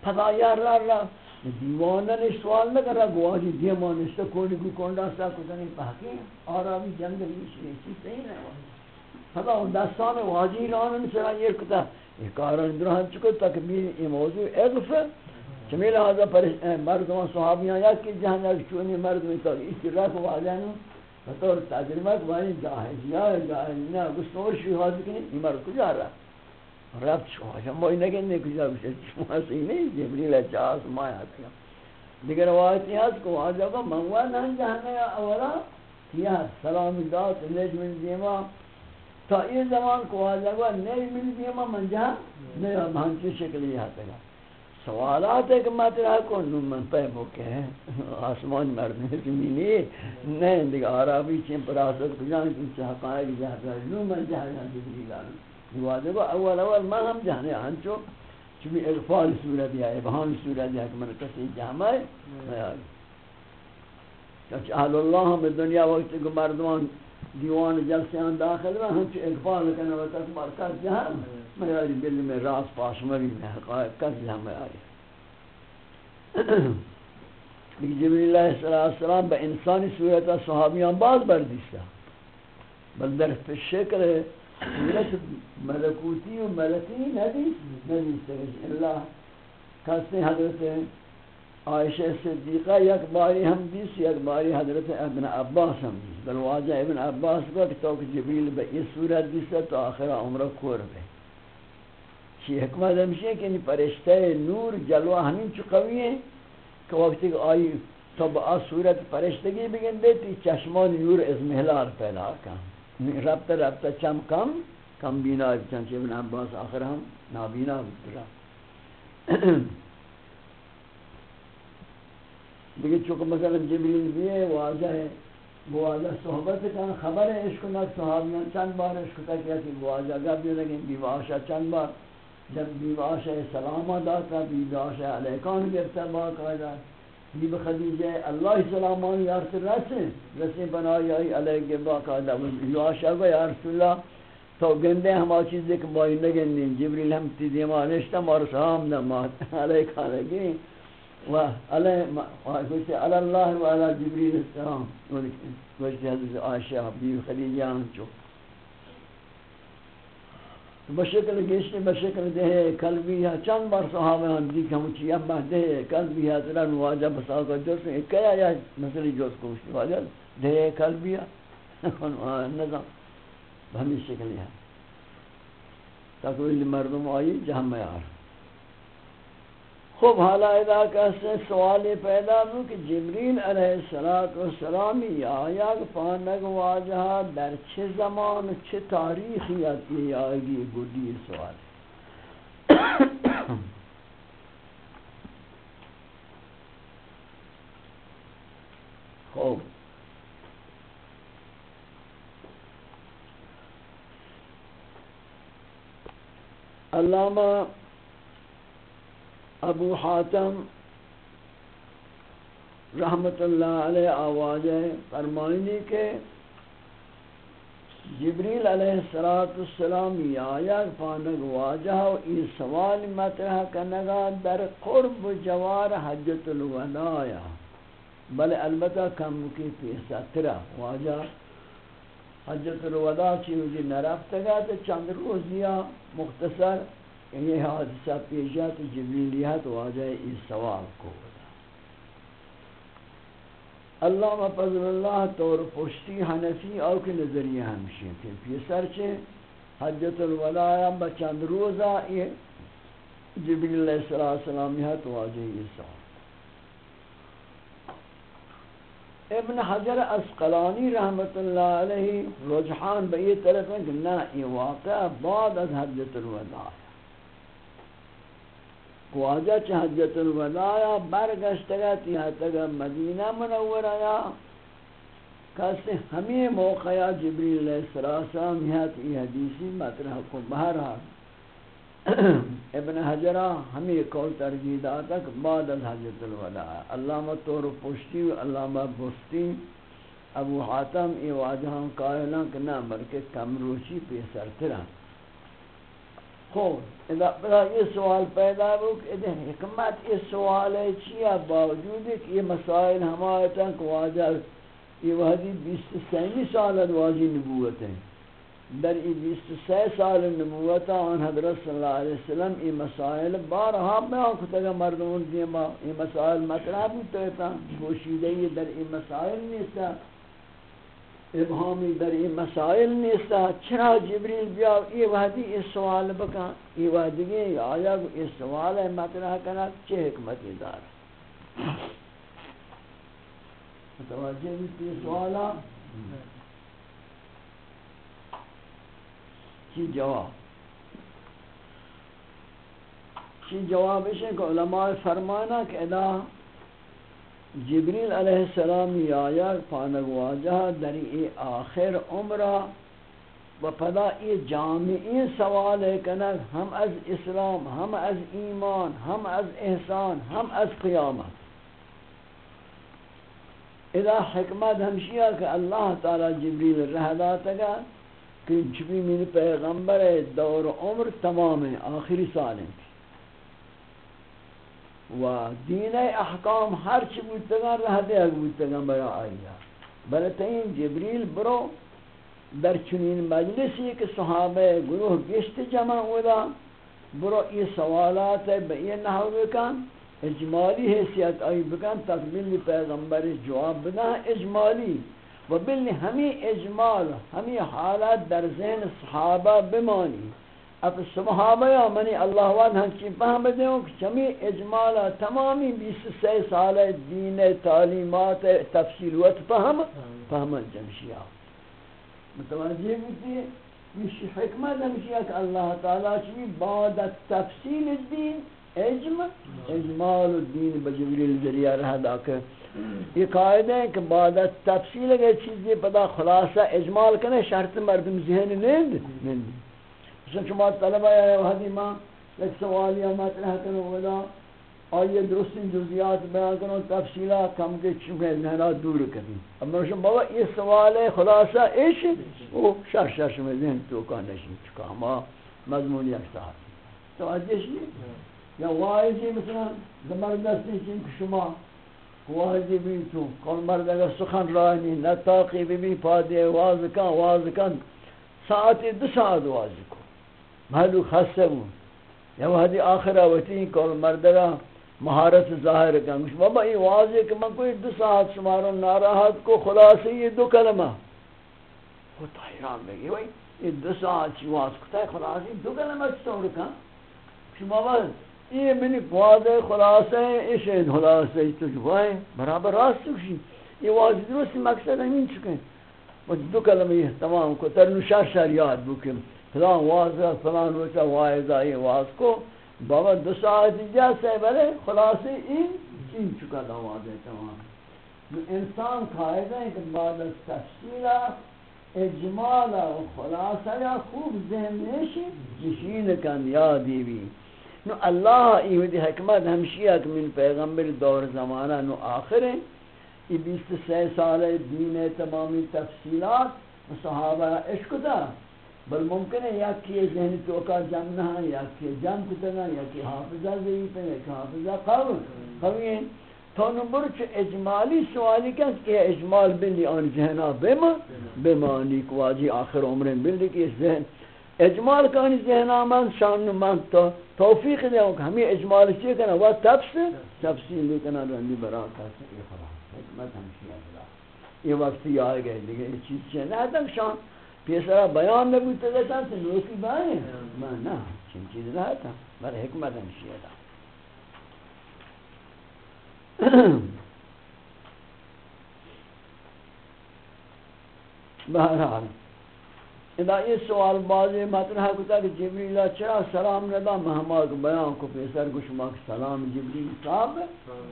پدا یا اللہ دیوانہ نے سوال نہ کرا گواہی دیوانہ سے کوئی کو کونڈا سا کو نہیں پاکی اور ابھی جنگ نہیں چیز صحیح نہیں خدا ان دستان واجی ران سے یہ کتا یہ کارن درہن چکو تکبیر یہ موضوع. اغف چمیل ہذا پر مردوں صحابیاں، یا کہ جہاں یا چونی مرد میں تو اس رات واجن بطور تجربہ کوئی جاہز یا جاہز نہ گستور شو حاضر کہ مرد کو جا رہا رب شما شما نگه نکجا بشه شما سینه جبریل چاس مایا تیا دیگر روایتی هست که واجه که منوا نه جهنه اولا، کیا سلام داد نیج من دیما۔ تا این زمان که واجه که نیج من دیما من جهن نه من چه شکلی هسته سوالات ہے کہ مطرح کو نو من پہ بوکے آسمان مرد زمینی نہیں دیکھ عربی چین پراست کجان کی حقائق جہاں نو من جہاں جبریل آلو واجب اول اول ما ہم جانے ہن چو چوی اغفال صورت ہے ابہام صورت ہے کہ من کسی جامع ہے کہ اہل اللہ ہم دنیا وقت کو مردمان دیوان جلسیان داخل رہا ہم چو اغفال کرنے و تکبر کر جہاں۔ میں آری دل میں راس پاس مری میں حقائق کر جہاں میں آری جبریل علیہ السلام با انسانی صورت صحابیان باز بردیستا بل در شکل صورت ملکوتی و ملکی ندیس ندیستا اللہ کسی حضرت عائشہ صدیقہ، یک باری ہم دیس، یک باری حضرت ابن عباس ہم دیس۔ بل واجہ ابن عباس کو کہ تو جبریل با یہ صورت دیستا تو آخر عمرہ کور بے چی حکمت ہمشی ہے کہ پرشتہ نور جلوہ ہمیں چو قوی ہیں کہ وقتی کہ آئی تو با صورت پرشتگی بگن دیتی چشمان نور از محلار پیدا کن۔ ربط ربط چم کم کم بینا چنچہ ابن عباس آخر ہم نابینا بودرا دیکھیں چونکہ مثلا جبریل بھی ہے، واضح ہے، واضح صحبت کن، خبر ہے، عشق نک صحابیان چند بار عشق تک کیا کہ واضح گا بھی لگیں، بیواشا چند بار۔ جب بیواشا سلامہ داتا بیواشا علیکان گرتا باقاعدہ بیب خدیجہ اللہ سلامان یا رسول رسے رسے بنائی آئی، علیہ کے باقاعدہ بیواشا گو یا رسول اللہ، تو گندے ہما چیزیں کہ بائی نگندیں جبریل ہم تی دیما نشتا مار سلام نمات (laughs) علیہ کھانے و علیہ کچھ علی اللہ و علی جبریل السلام۔ کچھ حضرت عائشہ بیب خدیجہ، ہم بشکل گیشت بشکل دے قلبی ہے۔ چند بار صحابہ ہم دی کہ ہم چیئے دے قلبی ہے ترہ نواجہ بساکا جوز کو کیا یا مسئلی جوز کو اشتی واجہ دے قلبی ہے۔ نظام۔ ہمی شکل ہے تاکہ مردم آئی، جہاں میں آ رہا خوب حالا ادا کہتے سوال پیدا ہو کہ جبریل علیہ السلام آیا پانک واجہ در چھ زمان چھ تاریخی آتی آئے گی گودی سوال (coughs) خوب علامہ ابو حاتم رحمت اللہ علیہ آواز فرمائنی کے جبریل علیہ السلام یا پانگ واجہ و ای سوال مطرح کنگا در قرب جوار حجت الوداع بل البتہ کم کی پیسا ترہ واجہ حجت الوداع چیزی نرفتگا تو چند روزیاں مختصر یہ حادثہ پیشات جبریلیت واجہ اس سوال کو اللہ فضل اللہ طور پشتی حنفی او کے نظریہ ہمشی تھے۔ پیسر چھے حجت الولاء بچند روزہ یہ جبریل علیہ السلام یہ تو واجہ اس سوال۔ ابن حجر اسقلانی رحمت اللہ علیہ، رجحان بئی طرف ہے کہ نہ یہ واقع بعد از حجت الوداع واجہ چھ حجت الوداع برگشتگا تیہا تگا مدینہ منورہ یا کسی ہمیں موقع یا جبریل علیہ السلام یہاں یہ حدیثی مطرح کو بہرحال (clears throat) ابن حجرہ ہمیں قول ترجیح داتا کہ بعد از حجت الوداع علامہ طور پشتی و علامہ بستی، ابو حاتم ای واجہاں قائلان کہ نہ بلکہ کم روچی پیسر ترہ خوب اذا یہ سوال پیدا ہو کہ حکمت یہ سوال ہے چیا باوجود ہے کہ یہ مسائل ہمارے تک واجہ یہ وحدی بیس سینی سال واجی نبوت ہیں در ای بیس سی سال نبوت آن حضرت صلی اللہ علیہ وسلم یہ مسائل بارہا میں آنکھتا گا مردمون دیما یہ مسائل مطرح بودتا ہے گوشیدہ یہ در ای مسائل نیستا ابهامی در این مسائل نیست چرا جبریل بیا ای وحدی اس سوال بکن ای وحدی آیا اس سوال مطرح کنا چه حکمتی دار؟ متوجہ بھی سوالا؟ چی جواب؟ چی جوابش ہے کہ علماء فرمانا کہ ادا جبریل علیہ السلام یا پانگ واجہ در ای آخر عمرہ و پدا ای جامعی سوال ہے ہم از اسلام، ہم از ایمان، ہم از احسان، ہم از قیامت۔ اذا حکمت ہمشیہ کہ اللہ تعالی جبریل رہ گا کہ چبی من پیغمبر دور عمر تمام آخری سالیں و دین احکام ہر چی بودتگان رہ دے اگ بودتگان برا آئیا بلتین جبریل برو در چنین مجلسی کہ صحابہ گروہ گشت جمع ہودا، برو یہ سوالات ہے بئی نحو بکن، اجمالی حیثیت آئی بکن، تقبیل پیغمبر جواب بنا، اجمالی۔ و بل ہمیں اجمال ہمیں حالات در ذہن صحابہ بمانی۔ اب صحابہ یا منی اللہ وعد ہم چی فہم دیوں کہ چمی اجمال تمامی بیس سی سال دین تعلیمات تفصیلوت فہم فہم جمشیہ متوجہ ہوتی ہے یہ حکمت ہمشیہ کہ اللہ تعالیٰ چی بعد تفصیل الدین اجم اجمال الدین بجبریل ذریعہ رہا داکر یہ قاعدہ ہے کہ بعد تفصیل اگر چیزیں پدا خلاصہ اجمال کرنے شرط مردم ذہن نیند نیند۔ شما طلبہ یا وحدی ماں ایک سوالی مطرح کرو ولا آئیے درست جزیات بیان کرو، تفصیلہ کم کے چونکہ ذہنات دور کریں اب میں شما بابا، یہ سوال ہے، خلاصہ ایش وہ شر شر میں ذہن تو کا نشی چکا؟ ہما مضمون یک ساتھ تو عجیش یا واحدی مثلا زبردستی چین کہ شما واجی بھی تو کل مرد اگر سخن رانی نتاقی بھی بھی پادی واز کن واز کن ساعتی دو ساعت واز کن. محلو خسته بود. یعنی یا وحدی آخر آوتی کل مرد اگر مہارت ظاہر کن. مش بابا یہ واضح کہ میں کوئی دو ساعت شماروں ناراحت کو خلاصی یہ دو کلمہ وہ تحیران بگی. وی یہ دو ساعت چی واز کتا ہے خلاصی دو کلمہ چطور کن؟ شما بابا یہ منی قواد خلاصہ ہے اس خلاصہ ہے تو. جو ہے برابر راست کشی یہ واضح درست مقصد ہمیں چکے وہ دو کلمہ یہ تمام کو ترنو شر شر یاد بکم فلان واضح فلان روچا واضح، یہ واضح کو بابا دو ساعت جیسے ہے بلے خلاصے این چین چکا دا واضح تمام انسان قائدہ ہے کہ بعد از تفصیلہ اجمالا و خلاصہ یا خوب ذہن نیشی جشین کن یادی بھی نو اللہ ایہودی حکمت ہمشیہ کہ من پیغمبر دور زمانہ نو آخر ہیں یہ بیس سی سال دین تمامی تفصیلات، صحابہ عشق دا بل ممکن ہے یا کہ ذہنی توقع جمع نہ ہے یا کہ جمع کتنا یا کہ حافظہ ضعیف ہے یا کہ حافظہ قوی قوی ہے تو نمبر چھ، اجمالی سوالی کس کہ اجمال بلی آن ذہنہ بما بمانی کو واجی آخر عمرین بلی کہ ذہن۔ اجمال کانی ذہن آمد شان من تو توفیق دے کہ ہمیں اجمال چیئے کنا وہ تفصیل تفصیل کنا رندی برا کاسا یہ خلاص حکمت ہمشی اجلا یہ وقتی آئے گئے دیگه یہ چیز چیئے، نہ تک شان۔ پیسرا بیان نبی تگتا سے نوکی بائیں۔ میں نا چین چیز رہا تھا بر حکمت ہمشی اجلا بہرحال ادا یہ سوال بازی مطرح کتا کہ جبریل چرا سلام ندا مہما کو بیان کو پیسر کو شما سلام جبریل صاحب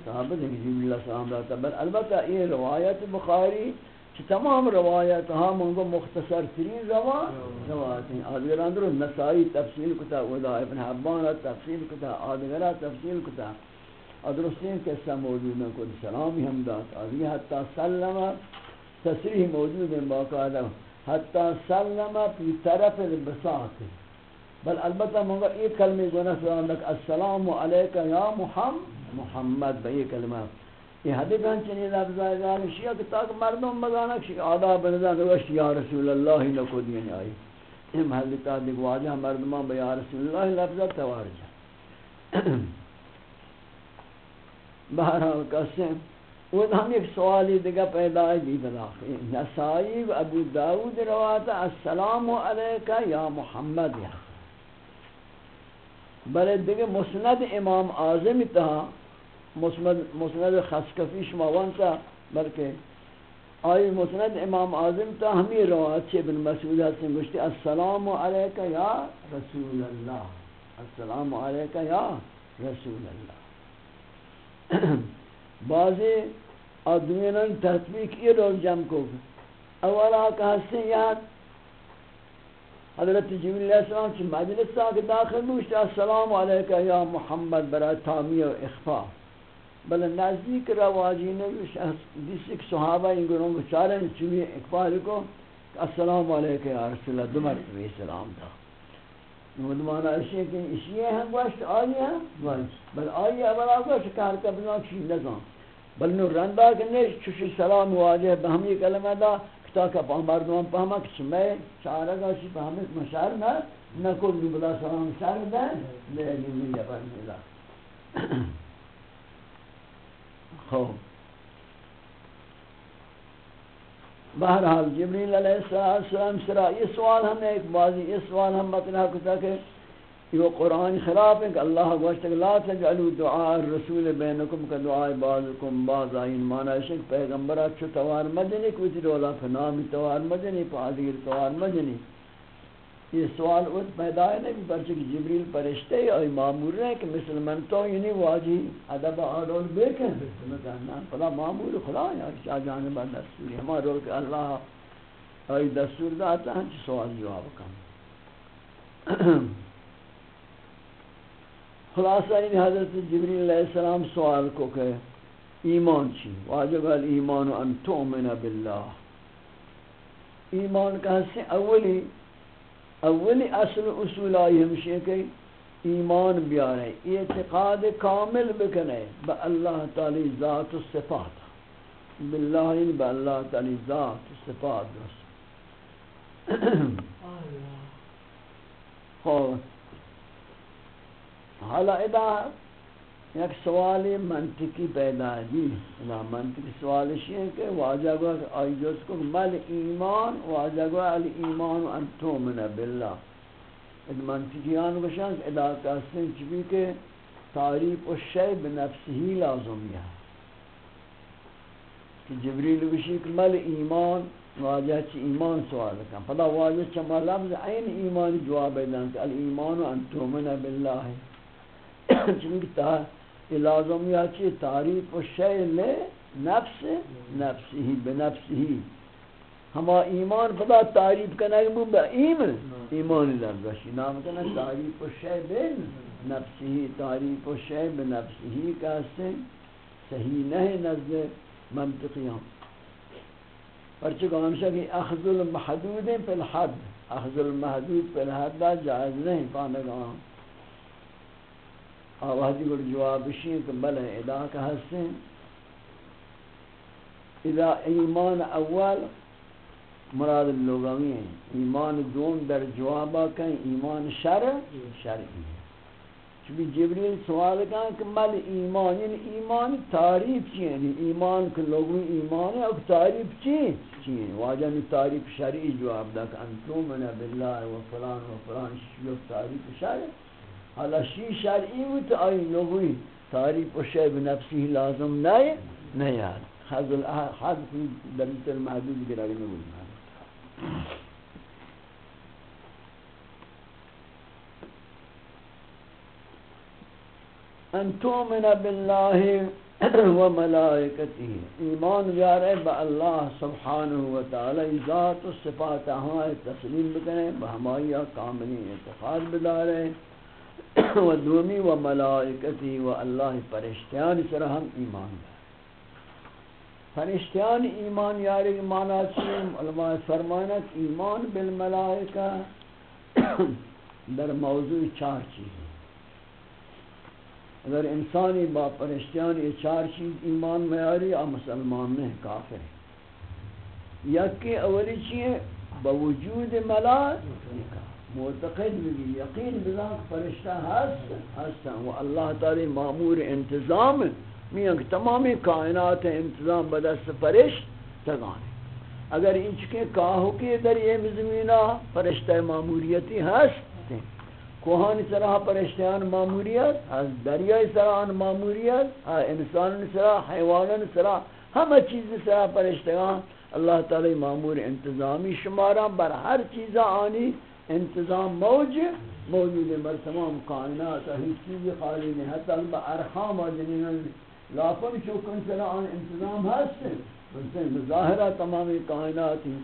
صاحب ہے جبریل سلام داتا بل البتہ یہ روایت بخاری کہ تمام روایت ہاں منگو مختصر ترین روا روایت ہیں آدھگران درو نسائی تفصیل کتا ودا ابن حبان تفصیل کتا آدھگرہ تفصیل کتا ادرسین قصہ موجود ہے کوئی سلامی ہم دات آدھگی حتی سلم تصریح موجود ہے باقاعدہ حتی سلم فی طرف البساط بل البتہ مگا ایک کلمہ گونا سلام لک، السلام علیکہ یا محمد محمد بھئی کلمہ۔ یہ حدیث ہن چنی لفظ ہے جان شیعہ کہ تاک مردم مزانا کہ آداب نظام روش یا رسول اللہ لکو دین آئی۔ یہ محلی تا دیکھ واجہ مردمان بے یا رسول اللہ لفظہ توارجہ بہرحال قسم وہ ہم ایک سوالی دیگا پیدا ہے جی دی بلاخی نسائی و ابو داود روایت السلام علیکہ یا محمد، یا بلے دیگے مسند امام آزم تہا مسند مسند خسکفی شماوان تا، بلکہ آئی مسند امام آزم تا ہمیں روایت سے ابن مسعود حسن گوشتی، السلام علیکہ یا رسول اللہ۔ السلام علیکہ یا رسول اللہ۔ (clears throat) بعضی آدمینان تطبیق یہ روز جمع کو۔ اولا کہ ہستے یاد، حضرت جبریل علیہ السلام چی مجلس ساک داخل موشت السلام علیکہ یا محمد، برای تامی و اخفا بل نزدیک رواجی نوش دیس ایک صحابہ ان گروہ کو چارے چوی اقبال کو السلام علیکہ یا رسول اللہ، دو مرتبہ سلام دا مدمانا اشیاء کہ اشیاء ہیں گوشت آئی ہیں گوشت بل آئی اولا گوشت کار کبنا کشی نظام بل نو رندا کننے چوشی سلام واجہ بہمی کلمہ دا، کتا کا پا مردمان پاہما کچھ میں چارہ گا چی پاہمی مشار نہ نکل نو بلا سلام شار دے لے گی ملی پر ملا۔ خوب بہرحال جبریل علیہ السلام سرا، یہ سوال ہم نے ایک بازی یہ سوال ہم مطرح کتا کہ یہ قرآن خلاف ہے کہ اللہ گوشت لا تجعلوا دعاء الرسول بینکم کا دعاء بعضکم بعض، آئین مانا ہے کہ پیغمبرہ چھو اچھا توار مجنی، کوئی رولا فنامی توار مدنی مجنی پادیر توار مجنی۔ یہ سوال اس پیدا ہے کہ پرچہ کہ جبریل پرشتے آئی معمور رہے کہ مثل من تو یعنی واجی عدب آرول بیکن مثلا فلا معمور خدا یا شاہ جانبہ دستوری۔ ہمارا رول کہ اللہ آئی دستور داتا ہے چی سوال جواب کم۔ (clears throat) خلاصہ ان حضرت جبریل علیہ السلام سوال کو کہ ایمان چی؟ واجب الایمان ان تؤمن باللہ۔ ایمان کا حصہ اولی اولی اصل اصول آئی ہمشہ کہ ایمان بیارے اعتقاد کامل بکنے با اللہ تعالی ذات و صفات۔ باللہ با اللہ تعالی ذات و صفات خوب حالا ادا یک سوال منطقی پیدا ہے۔ ادا منطقی سوال یہ ہے کہ واجہ گوا آئی جوز کو مل ایمان، واجہ گوا علی ایمان ان تومن باللہ۔ اد منطقیان گوشن کہ ادا کہستن چبی کہ تعریف و شیع بنفس ہی لازم ہے۔ کہ جبریل گوشی کہ مل ایمان، واجہ چی ایمان سوال کن۔ پدا واجہ چما لفظ این ایمان جواب دن کہ الایمان ان تومن باللہ چونکہ تا لازم یا چی تعریف و شیل نفس نفسی ہی بنفسی ہی۔ ہما ایمان خدا تعریف کرنا ہے با ایمان ایمان لرزشی نام کنا تعریف و شیل بن نفسی تعریف و شیل بنفسی ہی کہتے صحیح نہیں نزد منطقی منطقیان پرچکہ ہمشہ کہ اخذ المحدود پی الحد۔ اخذ المحدود پی الحد جائز نہیں پاندگان آوازی گر جواب شین کہ بلے ادا کا حسن اذا ایمان اول مراد لوگامی ہیں۔ ایمان دوم در جوابا کہیں ایمان شر شرعی ہے۔ چونکہ جبریل سوال کہاں کہ مل ایمان یعنی ایمان تعریف چی یعنی ایمان کے لوگوں ایمان ہے اور تعریف چی چی ہے واجہ نے تعریف شرعی جواب دا کہ انتو من باللہ و فلان و فلان شیوک تعریف شرعی حالا شی شرعی بود آئی نگوی تعریف و شیب نفسی لازم نہیں نہیں حد کی دلیت المحدود گرا نگوی ان تؤمن بالله و ایمان بیارے با اللہ سبحانہ و تعالی ذات و صفات ہمارے تسلیم بکنے بہمائی کاملی اعتقاد بدارے (coughs) و دومی و ملائکتی و اللہ پرشتیان سر ہم ایمان دار. پرشتیان ایمان یاری مانا چیم، علماء فرمانت ایمان بالملائکہ (coughs) در موضوع چار چیز اگر انسانی با پرشتیان یہ چار چیز ایمان میں آری یا مسلمان میں کافر ہے یکی اولی چیز بوجود ملائکہ. معتقد بھی یقین بزن فرشتہ ہست ہستن و اللہ تعالی معمور انتظام میاں تمامی کائنات انتظام بدست فرشت تگانے اگر انچ کے کاہو کے در یہ زمینہ فرشتہ معموریتی ہست کوہانی سرح پرشتیان معموریت، از دریای سرحان معموریت ہاں انسان سرح حیوانان سرح ہمہ چیز سرح پرشتیان اللہ تعالی معمور انتظامی شمارا بر ہر چیزا آنی انتظام موج موجود ہے بر تمام کائنات ہی چیز خالی نہیں حتی با ارحام جنین لافن چوکن سرا آن انتظام ہستے بلتے ظاہرہ تمام کائنات ہی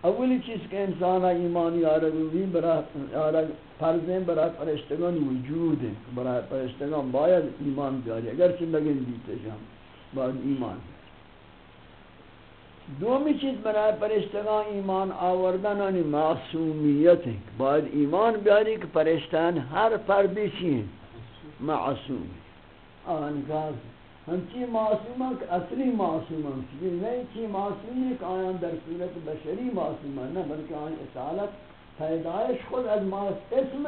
اولی چیز کہ انسان ایمان یارگ بھی برا یارگ فرضیں برا پرشتگان وجود ہیں برا پرشتگان باید ایمان بیاری. اگر چی لگن دیتے جام باید ایمان دومی چیز برای پرشتگان ایمان آوردن آنی معصومیت ہے باید ایمان بیاری کہ پرشتان ہر پردی چی ہیں؟ معصوم. آن گاز. ہم چی معصوم ہیں کہ اصلی معصوم ہیں؟ چی نہیں چی معصوم ہیں کہ آیان در صورت بشری معصوم ہیں؟ نہ بلکہ آن اصالت پیدایش خود از ما اسم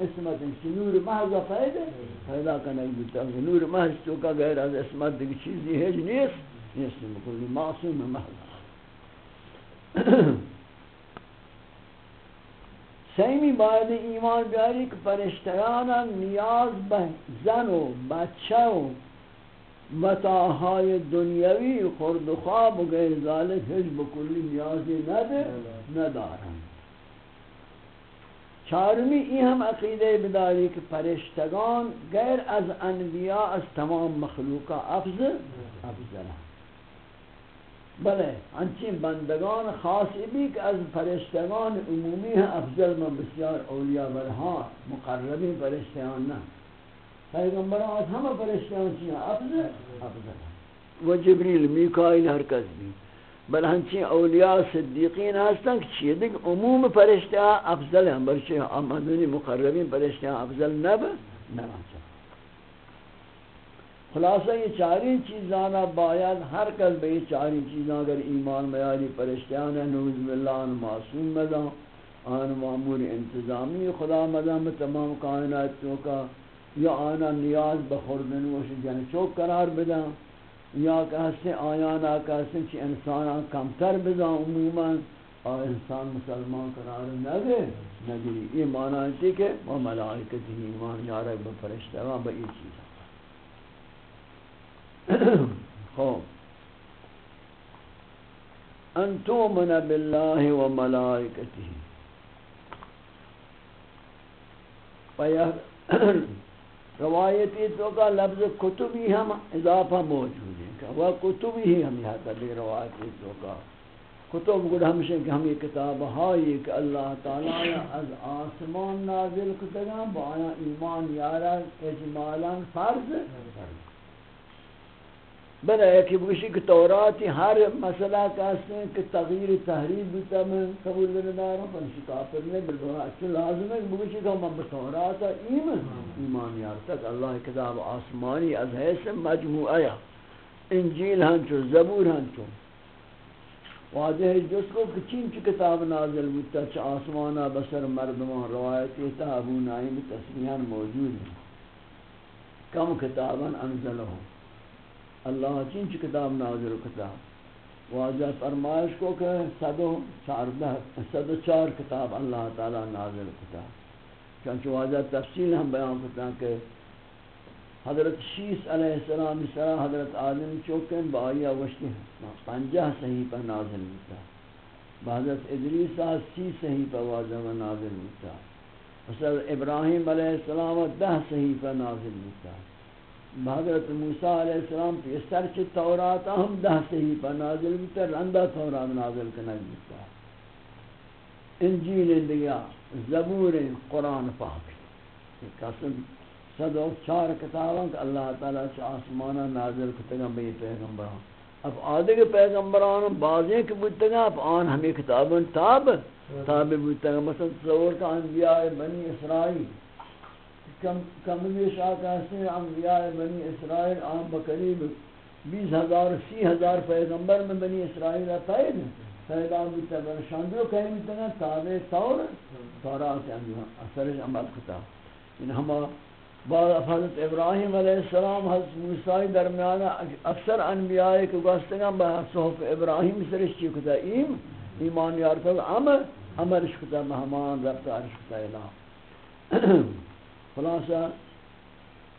اسمت چی نور محض پیدا پیدا کنگ بیتا نور محض تو کا غیر از اسمت دیکھ چیزی ہے نیست. نیست بکلی معصوم محض سیمی باید ایمان بیاری که پرشتیانا نیاز به زن و بچه و متاهای دنیاوی خورد و خواب و غیر ذالک هیچ بکلی نیازی نده ندارن چارمی این هم عقیده بداری که پرشتگان غیر از انبیاء از تمام مخلوقا افضل افضل بلے، انچین بندگان خاصی بھی کہ از فرشتگان عمومی ہیں، افضل من بسیار اولیاء برہان مقربی فرشتگان نا پیغمبران از ہمیں فرشتگان چیئے افضل. افضل. و جبریل میکائل ہر کس بھی. بل ہنچین اولیاء صدیقین ہستن کہ چیئے دیکھ عموم فرشتگان افضل ہیں برچہ آمدنی مقربی فرشتگان افضل نب نبا چاہتا خلاصہ یہ چاری چیزانا باید ہر کس بے یہ چاری چیزاں اگر ایمان میاری پرشتیان ہے نوز باللہ آن معصوم مدہ آن معمور انتظامی خدا مدہ میں تمام کائنات چوکا یا آنا نیاز بخوردن وش جن چوک قرار بدا یا کہستے آیانا کہستے چی انسانا کمتر بدا عموما اور انسان مسلمان قرار نگے، نگری. یہ معنی ہے کہ وہ ملائکتی ایمان یارک بپرشتہ با یہ چیزاں. خوب ان تؤمن بالله وملائكته روایتی تو کا لفظ کتبی ہم اضافہ موجود ہے کہ وہ کتبی ہی ہم یہاں تبی روایتی تو کا کتب گڑ ہمشہ کہ ہم یہ کتاب ہائی کہ اللہ تعالی از آسمان نازل کتگاں با آیا ایمان یارا اجمالا فرض فرض بنا ایک بوشی کہ توراتی ہر مسئلہ کہتے ہیں کہ تغییر تحریر بیتا میں قبول نداروں پر کافر نہیں، بلکہ اچھا لازم ہے کہ بوشی کہ ہم بتوراتا ایمان ایمان یارتک اللہ کتاب آسمانی از حیث مجموعہ انجیل ہاں ہنچو زبور ہاں ہنچو واضح ہے جس کو کچین چی کتاب نازل بیتا چا آسمانا بسر مردمان روایتی تا ابو نائم تصریحان موجود ہیں۔ کم کتابا انزلہو اللہ چین چی کتاب نازل کتاب۔ واجہ فرمائش کو کہ صد و چاردہ صد و چار کتاب اللہ تعالی نازل کتاب۔ چونچہ واجہ تفصیل ہم بیان کرتا کہ حضرت شیس علیہ السلام سرا حضرت آدم چوکن با آیا وشتی پنجہ صحیفہ نازل ہوتا حضرت ادریسہ سی صحیفہ واجہ و نازل ہوتا حضرت ابراہیم علیہ السلام دہ صحیفہ نازل ہوتا حضرت موسیٰ علیہ السلام پیستر چی تورات ہم دہ صحیح پر نازل بیتا رندہ تورات نازل کنگ بیتا انجیل اندیا، زبور قرآن پاک۔ قسم صد و چار کتاباں کہ اللہ تعالیٰ سے آسمانہ نازل کتگا بئی پیغمبران اب آدھے کے پیغمبران بعضیں کہ بودتگا اب آن ہمیں کتاباں تاب تاب بودتگا مثلا تصور کا انبیاء بنی اسرائیل۔ کم کمیش آقا سے انبیاء بنی اسرائیل آم بقریب بیس ہزار، سی ہزار پیغمبر میں بنی اسرائیل پید پیدا بیتا برشان جو کہیں بیتا تابع تور تورات اثرش عمل کتا۔ ان ہما بعد حضرت ابراہیم علیہ السلام، حضرت موسیٰ درمیان اکثر انبیاء کے گوستگاں با صحف ابراہیم سرش چی کتا۔ ایم ایمان یار یارتا عمل، عملش کتا، مہمان ربط عرش کتا، الہ۔ خلاصہ،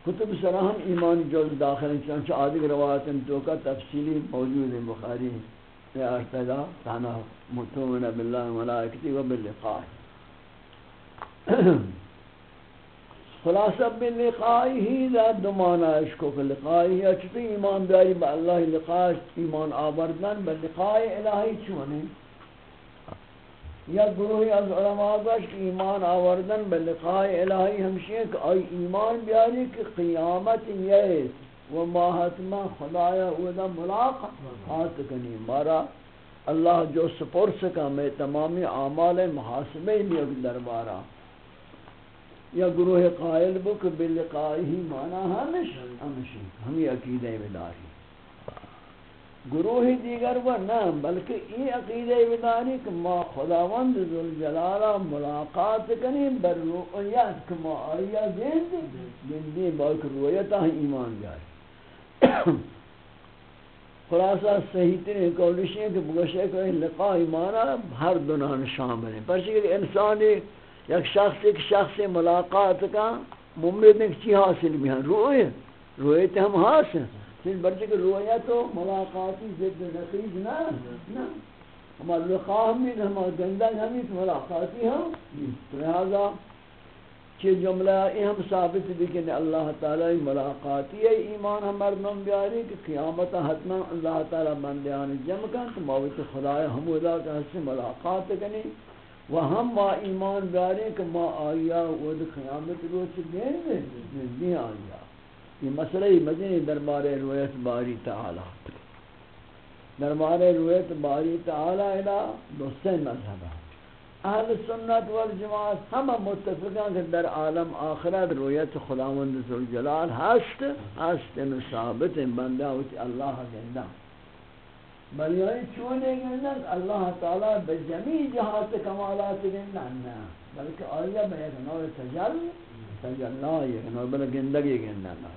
کتب سراہم ایمان جوز داخل ہیں، چنانچہ آدھگ روایت تو کا تفصیلی موجود ہے بخاری یا ارتدا تانا متومن باللہ ملائکتی و باللقاء۔ خلاصہ باللقائی ہی ذات دمانا عشقو کہ لقائی ہی۔ اچھتے ایمان داری، با اللہ لقائی ایمان آوردن باللقائی الہی چونے۔ یا گروہی از علماء گوش کہ ایمان آوردن بلقاء الہی ہمشی ہے کہ آئی ایمان بیاری کہ قیامت یہ و ما حتما خدایا اودا ملاقات کنی مارا اللہ جو سپور سکا میں تمامی اعمال محاسبے لیا دربارہ۔ یا گروہ قائل بک بلقائی ہی مانا ہمش ہمش ہمی عقیدہ بداری گروہ دیگر و نہ بلکہ یہ عقیدہ بداری کہ ما خداوند ذوالجلالہ ملاقات کنیم بر رؤیت کہ ما آیا زند زندی باک رویتا ہی ایمان جائے۔ (coughs) خلاصہ صحیح ترین قولشی ہے کہ بگشے کہ لقاء ایمانا ہر دنان شامل ہیں۔ پرچہ کہ انسانی یک شخص، ایک شخص ملاقات کا ممرد ایک چی حاصل بھی ہیں۔ روئے روئے تو ہم حاصل ہیں۔ چیز برچہ کہ روئے تو ملاقاتی ضد نقیز نہ نا ہمارا لقاء ہمیں ہمارا گندہ ہمیں ملاقاتی ہم لہذا چی جملہ ای ہم ثابت بھی کہ اللہ تعالی ملاقاتی ہے، ایمان ہم مردم بیاری کہ قیامت حتما اللہ تعالی بندیان جمع کن تو موت خدای حمودہ کا حصہ ملاقات کنی. و ہم ما ایمان بیاری کہ ما آیا ود قیامت روچ دین دے نہیں آیا. یہ مسئلہ مدنی دربار رویت باری تعالی دربار رویت باری تعالی الہ دوستین مذہبہ اہل سنت والجماعت ہم متفقان کہ در عالم آخرت رویت خداوند ذوالجلال ہست ہست ان ثابت بندہ ہوتی اللہ گندہ۔ بل یعنی یہی چونے گندہ، اللہ تعالی بجمی جہات کمالات گندہ نا بلکہ آیا بے ایک نوع تجل تجلہ ایک نوع بلکہ گندگی گندہ نا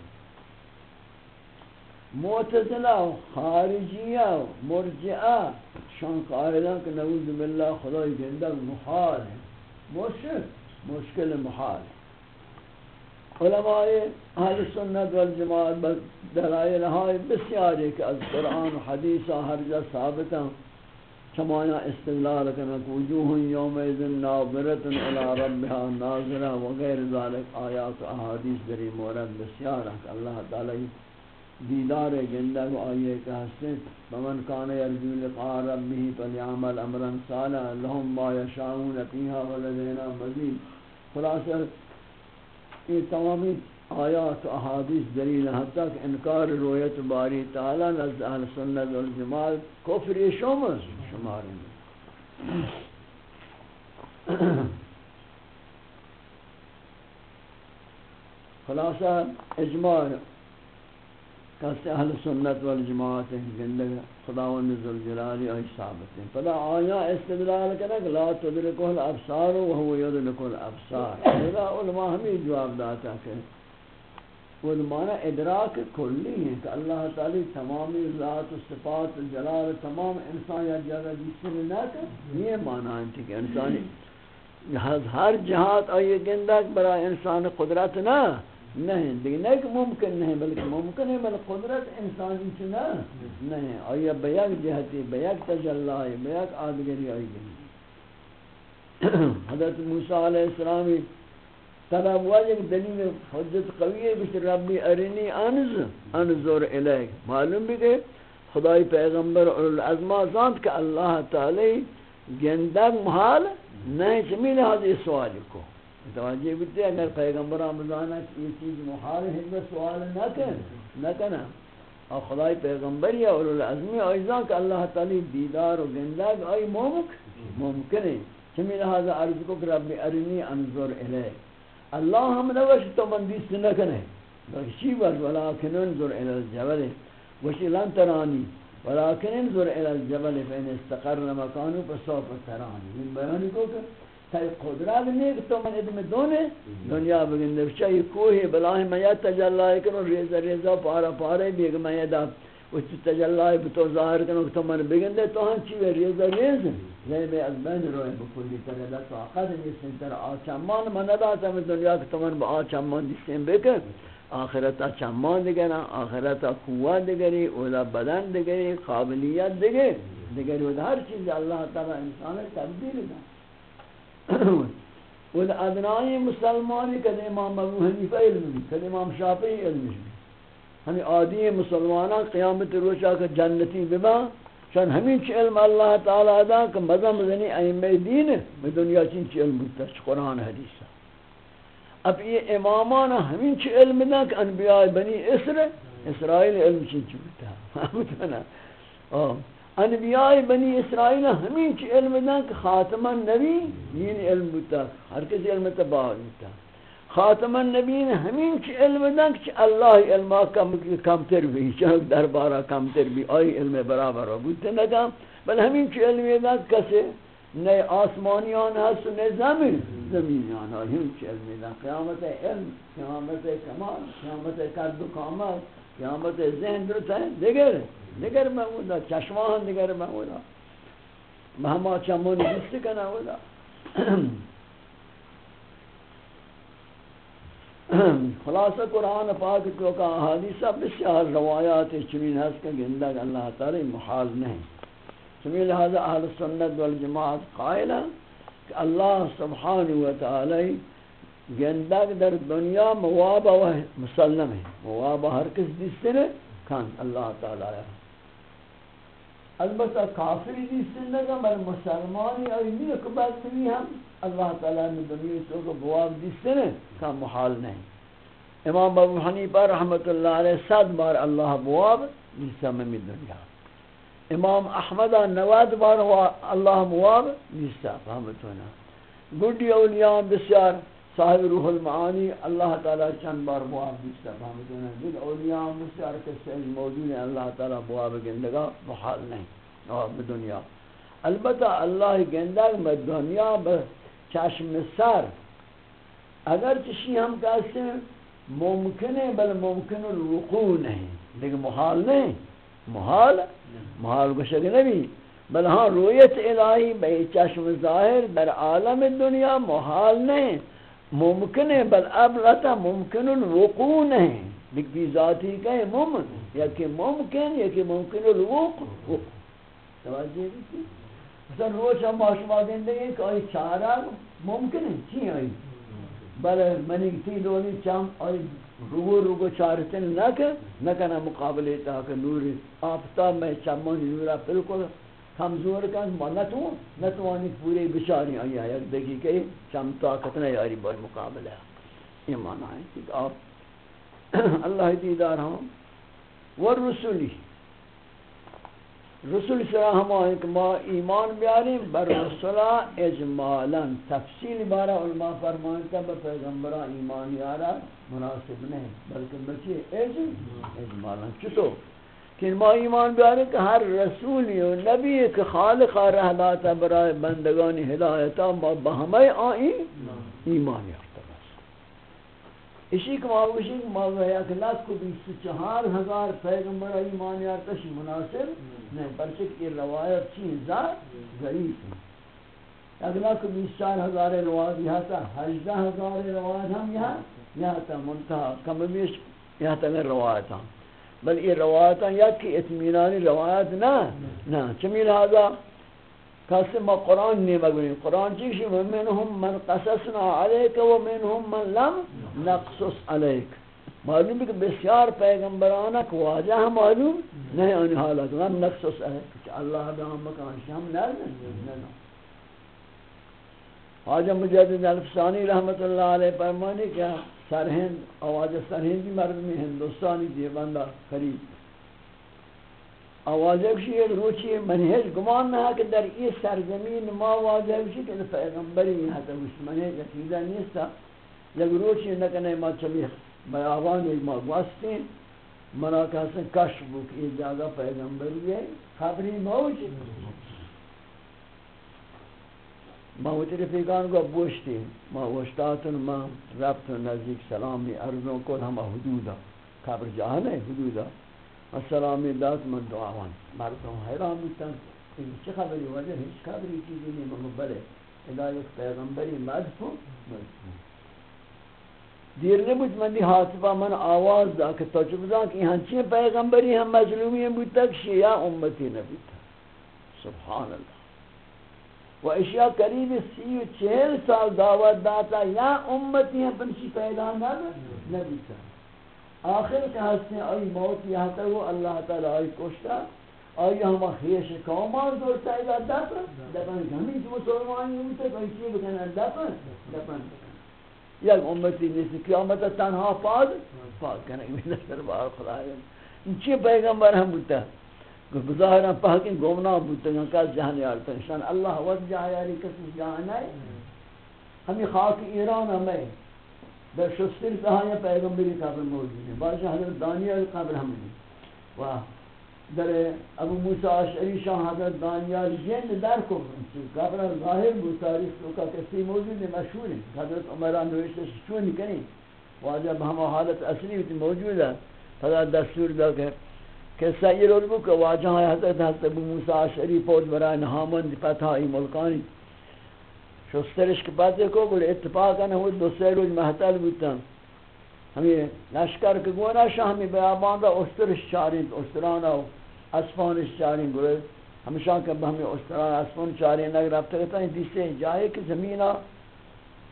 معتزلہ و خارجیہ و مرجعہ، شان قائلان کہ نعوذ باللہ خدای گندگ محال ہے مشکل مشکل محال۔ ہے علماء اہل سنت والجماعت دلائل ہائے بسیاری کہ از قرآن و حدیث ہر جا ثابتا چمایا استدلال کنک وجوہ یوم اذن ناظرت الى ربها ناظرہ وغیر ذالک آیات و احادیث دری مورد بسیارہ کہ اللہ تعالی دیدار گندہ کو آئیے کہ حسن فمن کان یرجو لقاء ربه فلیعمل امرا صالحا لهم ما یشاؤون فیها ولدینا مزید. خلاصہ، یہ تمامی آیات و احادیث دلیل حتی کہ انکار رویت باری تعالی نزد اہل سنت والجماعت کفر شمس شمار خلاصہ، اجماع کسی اہل سنت والجماعت ہیں زندگی خداوند ذوالجلال ای ثابت ہیں۔ پدا آیا استدلال کرنا کہ لا تدرکو الابصار وهو يدرکو الابصار۔ اذا علماء ہمیں جواب داتا کہ وہ معنی ادراک کلی ہے کہ اللہ تعالی تمامی ذات و صفات و جلال تمام انسان یا جگہ جس سے نہ کر یہ معنی ہے کہ انسانی ہر جہات آئیے گندک برای انسان قدرت نہ نہیں دیکھ نہیں کہ ممکن نہیں، بلکہ ممکن ہے بل قدرت انسانی چنا نہیں آیا بیاک جہتی بیاک تجلائی بیاک آدگری آئی گئی حضرت موسیٰ علیہ السلامی طلب واجب دلیل حجت قوی ہے بشت ربی ارنی انز انظر الیک۔ معلوم بھی کہ خدای پیغمبر العظمہ ذات کہ اللہ تعالی گندگ محال نہیں چمی لحاظ اس سوال کو۔ توجہ بیتے اگر پیغمبر آمدانا یہ چیز محال ہے میں سوال نہ کر نہ کنا اور خدای پیغمبر یا اولو العظمی آئیزاں کہ اللہ تعالی دیدار و گندگ آئی ممکن ممکن ہے۔ چمی لہذا عرض کو کہ رب ارنی انظر الیہ۔ اللہ ہم نوش تو مندیس نہ کنے چی بس، ولیکن انظر الی الجبل۔ وشی لن ترانی، ولیکن انظر الی الجبل، فین استقر مکانو فسوف ترانی۔ من بیانی کو کہ تی قدرت نہیں تو من ادم دونے دنیا بگندے چاہی کوئی بلاہی میں یا تجلائی کنو ریزہ ریزہ پارا پارے بیگ میں یا دا وچ تجلائی بتو ظاہر کنو تو من بگندے تو ہم چیوے ریزہ ریزہ زی میں از بین روئے بکلی طرح دا تو آقا دنی سنتر آچمان من نداتا میں دنیا کہ تو من با آچمان دیسیں بکر آخرتا چمان دیگران آخرتا قوت دیگری، اولا بدن دیگری، قابلیت دیگر دیگری اولا ہر چیز اللہ تعالی انسان تبدیل دا وہ ادنائی مسلمانی کہ امام ابو حنیفہ علم بھی امام شافعی علم بھی ہمیں عادی مسلمانان قیامت روچا کہ جنتی ببا چون ہمیں چی علم اللہ تعالی دا کہ مزم زنی ائمہ دین میں دنیا چین چی علم بودتا چی قرآن حدیث اب یہ امامان ہمیں چی علم دا کہ انبیاء بنی اسر، اسرائیل علم چین چی بودتا (laughs) انبیاء بنی اسرائیل ہمیں چی علم دن کہ خاتم النبی یہ علم بتا ہر کسی علم تباہ بتا خاتم النبی ہمیں چی علم دن کہ اللہ علمہ کم, کم تر بھی چنک دربارہ کم تر بھی آئی علم برابر ہو بودتے نکم بل ہمیں چی علم دن کسے نئے آسمانیان ہست نئے زمین زمینیان ہاں، ہم چی علم دن قیامت علم قیامت کمال قیامت قد و کامل قیامت ذہن درست ہے دیگر دیگر محمودا چشمان دیگر محمودا مهما چمون بیست کنه اولا خلاصہ قرآن پاک کو کا حادثہ بسیار روایات چمین ہست کا گندگ اللہ تعالی محال نہیں. چمین لہذا اہل سنت والجماعت قائلہ کہ اللہ سبحانہ وتعالی گندگ در دنیا مواب و مسلم ہے. مواب ہر کس دیستے نے کھان اللہ تعالی ہے. البتہ کافری جی دیستے نگا بل مسلمانی آئینی اکبر بھی ہم اللہ تعالی نے دنیا تو کو بواب دیستے نے کھان محال نہیں۔ امام ابو حنیفہ رحمت اللہ علیہ صد بار اللہ بواب دیستا میں دنیا۔ امام احمد نواد بار اللہ مواب دیستا فهمتونا گوڑی اولیاء بسیار صاحب روح المعانی اللہ تعالی چند بار بواب دیستا فهمتونا دل اولیاء مستعر کسی موجود ہیں، اللہ تعالی بواب گندگا محال نہیں۔ اور دنیا۔ البتہ اللہ گندگ میں دنیا چشم سر اگر چشی ہم کہتے ہیں، ممکن ہے، بل ممکن الوقوع نہیں۔ لیکن محال نہیں۔ محال؟ محال کو شک نہیں۔ بل ہاں رویت الہی بے چشم ظاہر در عالم دنیا محال نہیں۔ ممکن ہے بل اب لتا ممکن الوقوع نہیں لکھتی ذاتی کہیں ممکن، یا کہ ممکن، یا کہ ممکن الوقوع. توجہ دیتی مثلا روچ ہم آشما دیندے ہیں کہ آئی چارہ ممکن ہے چی آئی بل منی تی دولی چم آئی روگو روگو چارتن نکن. نکنہ مقابلے تاکہ نوری آفتاب میں چمانی نورا پلکل کمزور کن، ما نتوان نتوانی پورے بچاری آئی ہے یک دیکھی کہ چم طاقت نہیں آری بار مقابلہ یہ معنی ہے کہ آپ اللہ دیدار ہوں والرسولی رسول سرا ہم آئیں کہ ما ایمان بیاریم بر رسولا اجمالا. تفصیل بارا علماء فرمانتا با پیغمبرہ ایمان یارا مناسب نہیں بلکہ بچے اجمالا. چطور؟ کہ ما ایمان بیارے کہ ہر رسولی و نبی کہ خالق رحلاتا برای بندگانی ہدایتا ما بہمیں آئیں ایمان یارتا بس۔ اسی کہ ماوشی کہ ماوشی کہ لاکھ کو بیس چہار ہزار پیغمبر ایمان یارتا مناسب نہیں پرچک کی روایت چیز ضعیف ہے۔ اگلا کو بیس چار ہزار روایت یہاں تا ہجدہ ہزار روایت ہم یہاں یہاں تا منتحہ کم بیش یہاں تا روایت ہم۔ بل یہ روایت یا کہ اطمینانی روایت نہ نہ۔ چمی لہذا کسی ما قرآن نہیں مگوئیں قرآن چیشی ومنہم من قصصنا علیک ومنہم من لم نقصص علیک. معلوم ہے کہ بسیار پیغمبرانک واجہ ہم معلوم نہیں آنی حالت. غم نقصص علیک. کہ اللہ بہم مکانشی ہم نرد حاجہ مجدد الفسانی رحمت اللہ علیہ فرمانی کیا سرہند آواز سرہندی مردمی ہندوستانی دی بندہ قریب۔ آواز ایکشی ایک روچی منہج گمان نہ کہ در ای سرزمین ما واضح ایکشی کہ پیغمبری یہاں تا کچھ منہج عقیدہ نیستا۔ یک روچی نکنے ما چلی بیاوان ایک ما گوستین منا کہتے کشف بک یہ جاگہ پیغمبری ہے خبری موجود ما وتی رفیقان کو بوشتی. ما وشتاتن ما ربط نزدیک سلامی ارزوں کو ہم حدودا. قبر جہان ہے حدودا. السلامی دات من دعاوان. مردم حیران بیتن چه خبری وجه هیچ خبری چیزی نہیں مگو بلے ادا پیغمبری مدفو مدفو دیر نبود. من دی حاطبہ من آواز دا کہ تو چپ دا کہ ہنچی پیغمبری ہم مظلومی ہیں بود، تک شیعہ امتی نبیتا سبحان اللہ و اشیاء قریب سی و چہل سال دعوت داتا یا امتی ہیں پنچی پیدا نبی سا آخر کے حصے آئی موت یہاں تک وہ اللہ تعالی آئی کشتا۔ آئی ہم خیش قومان دور چاہیے دفن۔ دفن ہمیں جو مسلمانی ہوتے کوئی چیز بکنے دفن۔ دفن یک امتی نیسی قیامت تنها پاد پاد کنه این در بار خدا این چی پیغمبر ہم بودتا هم بوده گزارا پاکی گمنا بودتگا کا جہان یارتا شان اللہ وقت جہاں یاری کسی جہان ہے ہمیں خاک ایران ہمیں در شستر تہایا پیغمبری قبر موجود ہے بادشاہ حضرت دانیال قبر ہم نے واہ۔ در ابو موسی اشعری شاہ حضرت دانیال جن در کو قبر ظاہر بود تاریخ تو کا کسی موجود ہے مشہور ہے حضرت عمران نوشتے چون کنی واجب ہم حالت اصلی موجود ہے فلا دستور دا کہ کہ سیر البو کہ واجہ حضرت حضرت ابو موسیٰ عشری پود برای نحامن پتھائی ملکانی شسترش کے پاس دیکھو گوڑے اتفاقا نہ ہوئی دو سیر روز محتل بودتا ہمیں لشکر کے گونا شاہ ہمیں بیابان دا استرش چارین استرانا و اسفانش چارین گوڑے ہمیشہ کہ ہمیں استران اسفان چارین اگر اب تکتا ہیں دیسے جائے کہ زمینہ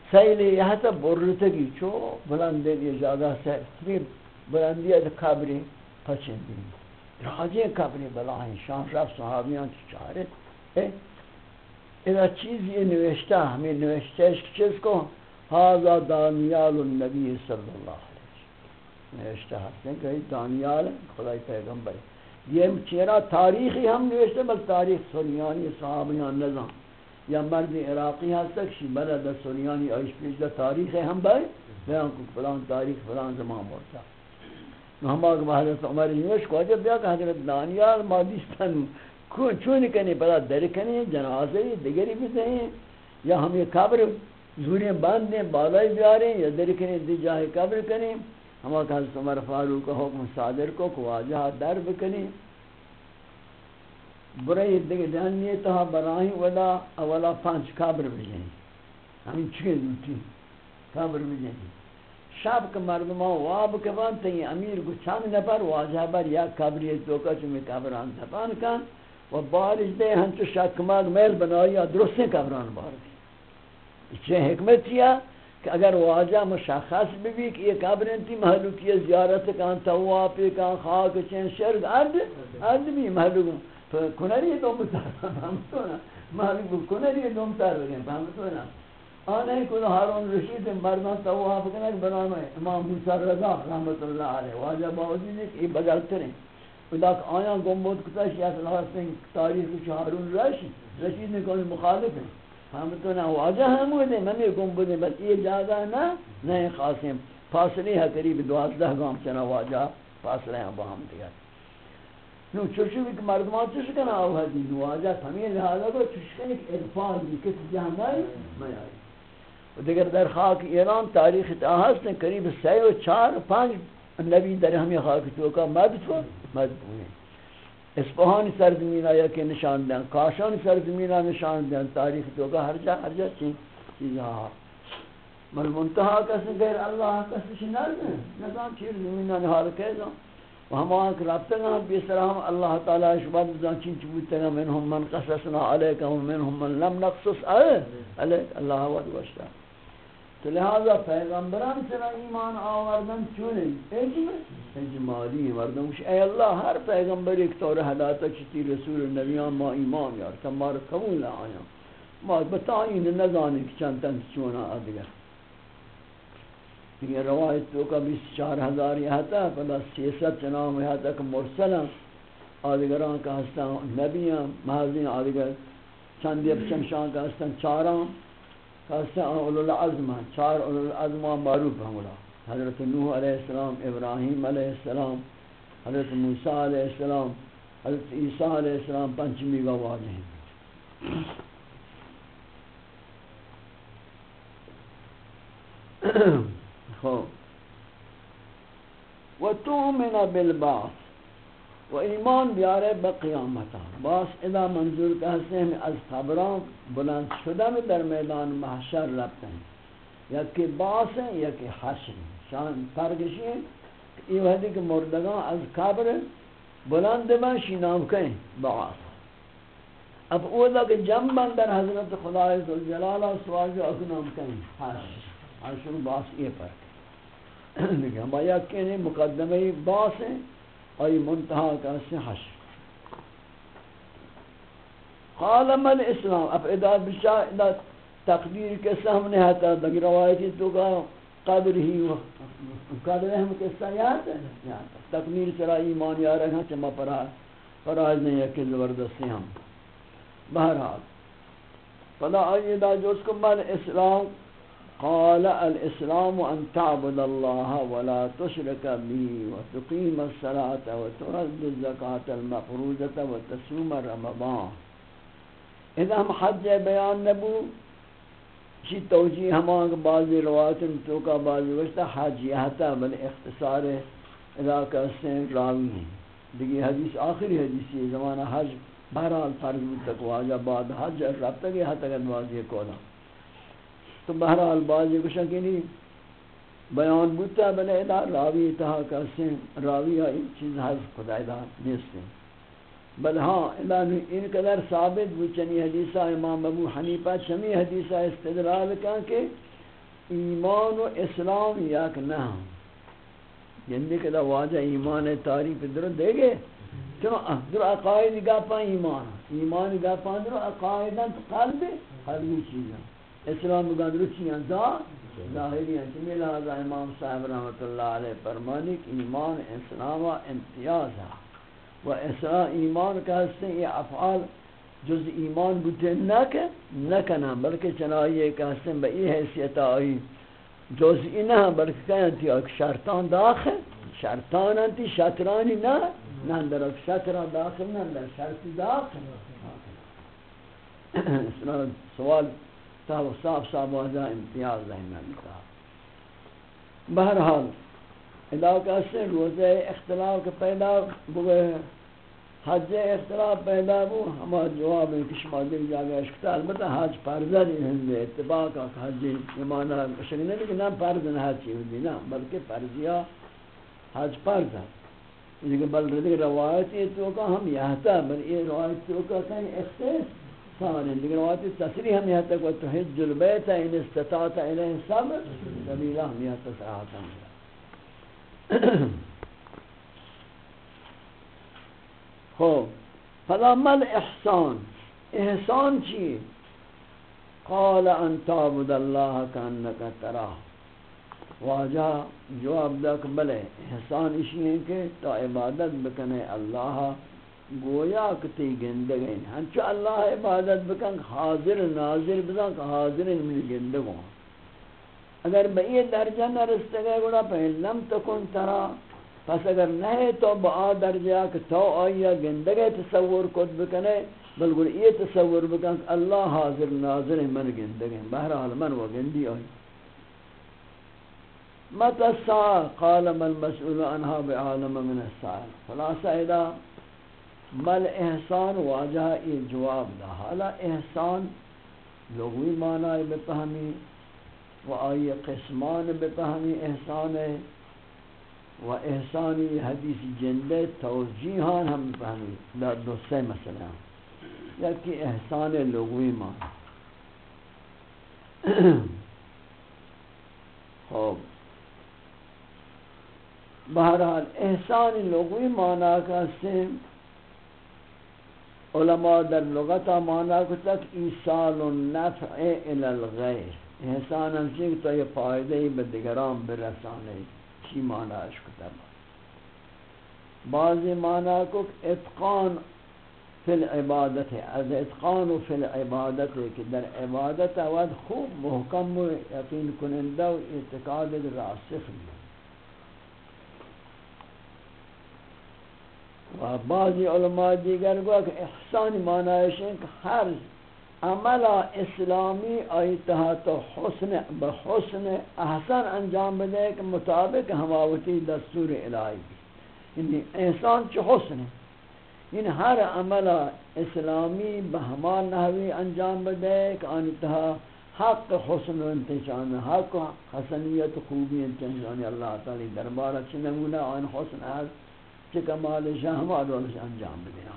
سیلی یہاں تا برتگی چو بلندے یہ جاگہ سیل بلندی ہے کبری پچندی راجے کبری بلائیں شان رفت صحابیان کی چارت اینا چیز یہ نوشتہ، ہمیں نوشتہ ہے چیز کو حاضر دانیال النبی صلی اللہ علیہ وسلم نوشتہ ہستے کہ دانیال خدای پیغمبر یہ چیرا تاریخی ہم نوشتہ بل تاریخ سلیانی صحابیان نظام۔ یا مرد عراقی ہاں ہستا کشی بلد سلیانی آئیش پیش دا تاریخ ہم بھائی بیان کو فلان تاریخ، فلان زمان مورتا۔ ہم آگ حضرت عمر نیوش کو جب بیا کہ حضرت دانیال مادیستان چون کنی پدا در کنی جنازے دیگری بھی دیں یا ہم یہ قبر زوری باندھ دیں بالائی بیاریں یا در کنی دی جاہے قبر کنی ہم آگ حضرت عمر فاروق حکم صادر کو کو واجہ در بکنی برای دیگه جانیه تا براهی ولا اولا پنج قبر بجنی همین چه دوتی قبر بجنی شب که مردم ها واب که بان تایی امیر کو چند نفر واجه بر یک قبری دوکا چمی قبران دفن کن و بارش دے ہنچو شکمال میل بنائی یا درستی قبران بار دی چه حکمتیا کہ اگر واجہ مشخص بھی کہ یہ قبریں تھی محلوکی زیارت کان توافی کان خاک چین شرک ارد ارد بھی محلوک. کنری دوم تر فهمتونا محلوک، کنری دوم تر بگیم فهمتونا آنے کو ہارون رشید مردان طواف کرنے بنامے امام موسی رضا، رحمت اللہ علیہ واجہ باوجود ہے کہ بدل کریں خدا کہ آیا گمبود کتا شیخ اللہ سنگ تاریخ کچھ ہارون رشید. رشید نے کوئی مخالف. ہے ہم تو نہ واجہ ہم ہوئے میں نے گمبود ہیں بس یہ جگہ نہ نہیں خاصم فاصلے ہے قریب دوازدہ گام چنا واجہ فاصلے ہیں بہم دیا نو چوشو کہ مردمان چوش کنا آوہ دی واجہ ہمیں لہذا کو چوش کنا ایک ارفان دی کس جہاں میں آئی و دیگر در خاک ایران تاریخ تاہست ہیں قریب سی و چار پانچ نبی در ہمی خاک توکا مدفو مدفو ہیں اسپہانی سرزمین آیا کہ نشان دیں کاشان سرزمین آیا نشان دیں تاریخ توکا ہر جا ہر جا چین چیزا ہا مل منتحا کسی غیر اللہ کسی شنر دیں نظام چیر زمین آنے حال کہتا و ہم آنکھ رابطہ ہم بیسرہم اللہ تعالی شباد بزان چین چبوتنا منہم من قصصنا علیکا و منہم من لم نقصص. علیک اللہ وعد وشتا تو لہذا پیغمبران سر ایمان آوردن چونے اجمالی مردم اے اللہ، ہر پیغمبر ایک طور حداتا چتی رسول نبیان، ما ایمان یار تمہارا قبول آیا ما بتائین نزانے کی چند تن چونا آدگر یہ روایت تو کا بیس چار ہزار یہاں تا پدا سیست چنام یہاں تک مرسلم آدگران کا ہستان نبیان محضین آدگر. چند چندی اپچمشان کا ہستان چاران. خاصہ اولو العظم چار اولو العظم معروف ہیں حضرت نوح علیہ السلام، ابراہیم علیہ السلام، حضرت موسیٰ علیہ السلام، حضرت عیسیٰ علیہ السلام، پنچمی کا واضح ہیں۔ (coughs) خوب۔ وَتُؤْمِنَ بِالْبَعْثِ و ایمان بیاره به قیامتا باس ادا منظور که هستیم از خبران بلند شدن در میدان محشر رفتن. یکی باس ہیں یکی حشر شان فرقشی ہے یہ وحدی کہ مردگان از قبر بلند بنشی نام کہیں باس اب او دا کہ جنبا در حضرت خدای ذوالجلالہ سواجہ اک نام کہیں حشر حشر باس یہ فرق. ہے ہم آیا کہنے مقدمہ باس ہیں ای منتہا کا سے حشر قال من اسلام اب ادا بشا ادا تقدیر کے سامنے ہتا دگ روایتی تو کا قدر ہی و قدر ہم کے سیات ہے؟ تکمیل سرا ایمان یا رہا چما پرا فراز نہیں ہے کہ زبردستی ہم. بہرحال، فلا آئیدہ جو اس کو بل اسلام قال الاسلام ان تعبد الله ولا تشرك به وتقيم الصلاه وتؤدي الزكاه المفروضه وتصوم رمضان. اذا حج بیان نبو چی توجیہ ہمان بعضی روایت تو کا بعضی وقت حج یہتا بل اختصار علاقہ سے راوی ہیں۔ دیکھیں حدیث، آخری حدیث یہ زمانہ حج بہرحال فرض تک واجہ بعد حج رب تک یہ تک واجہ کولا تو بہرحال بعضی کشن کی نہیں۔ بیان بوتا بلے ادا راوی تہا کسیں راوی آئی چیز حج خدا ادا نیستیں بل ہاں ادا ان قدر ثابت بچنی حدیثہ امام ابو حنیفہ چمی حدیثہ استدلال کا کہ ایمان و اسلام یک نہ ہاں۔ یعنی کہ دا واجہ ایمان تعریف در دے گے۔ چنو در عقائد گا پا ایمان۔ ایمان گا پا در عقائداں قلب قلبی چیزاں۔ اسلام گا در چیزاں دا ظاہری ہیں چمی لہذا امام صاحب رحمت اللہ علیہ فرمانی کہ ایمان اسلام امتیاز ہے۔ و اسلام ایمان کا حصہ یہ افعال جز ایمان بوتے نہ کہ نہ کنا، بلکہ چنائیے کا حصہ بئی حیثیت آئی۔ جزئی نہ، بلکہ کہیں تھی اک شرطان داخل، شرطان انتی شطرانی نہ نہ در شطران داخل، نہ در شرط داخل۔ سوال صاحب صاحب صاحب واضح امتیاز ہے میں بہرحال، علاقہ سے روزہ اختلاف کے پیدا ہوئے، حج اختلاف پیدا ہو، ہمارا جواب ہے کہ شما دل جاگہ اشکتا البتہ مطلب حج پرزہ نہیں ہندے اتباق کا حج ایمانا شکل نہیں کہ نام پرز نہ حج چیز دی نا بلکہ پرزیا حج پرزہ لیکن بل رضی روایت یہ تو کہ ہم یہتا بل یہ روایت تو کہ کہیں اختص سارے لیکن روایت تصریح ہم یہتا کہ تو حج البیت ان استطاعت الیہ صبر سبیلہ ہم یہتا سراحتا ہم خب، فلا مل احسان. احسان چی؟ قال ان تعبد اللہ کانکا ترا واجہ جواب دک بلے احسان اسی ہیں کہ تو عبادت بکنے اللہ گویا کتی گندگین ہنچو اللہ عبادت بکن حاضر ناظر بزن کہ حاضر من گندگوں اگر بئی درجہ نہ رستگے گوڑا پہن لم تکن ترا، پس اگر نہیں تو با درجہ کہ تو آیا گندگے تصور کد بکنے بلکہ یہ تصور بکن کہ اللہ حاضر ناظر من گندگے بہرحال من و گندی آئی۔ مت الساعة قال ما المسؤول عنها بعالم من السائل۔ خلاصہ ادا مل احسان واجہ یہ جواب دا حالا احسان لغوی معنی بفہمی و آئی قسمان بفہمی احسان ہے و احسانی حدیث جندے توجیحان ہاں ہم فہمی در دو سے مسئلہ یکی احسان لغوی مان خوب بہرحال احسان لغوی مانا کا سیم علماء در لغتا مانا کو تک ایصال النفع الى الغیر. احسان ہم چیز تو یہ فائدہ ہی بدگرام برسانے چی معنی اش کتاب بعض معنی کو اتقان فی العبادت ہے از اتقان فی العبادت ہے کہ در عبادت اود خوب محکم و یقین کنندہ و اعتقاد راسخ بھی و بعضی علماء دیگر گویا کہ احسان معنی ہے کہ ہر عمل اسلامی آئی تحت حسن بحسن احسن انجام بدے کہ مطابق ہماوتی دستور الہی یعنی احسان چھ حسن ہے یعنی ہر عمل اسلامی بہمان نحوی انجام بدے کہ آنی حق حسن و انتشان، حق حسنیت خوبی انتشان. یعنی اللہ تعالی دربارہ چھ نمونہ آن حسن ہے چھ کمال شاہ ہمارا انجام بدے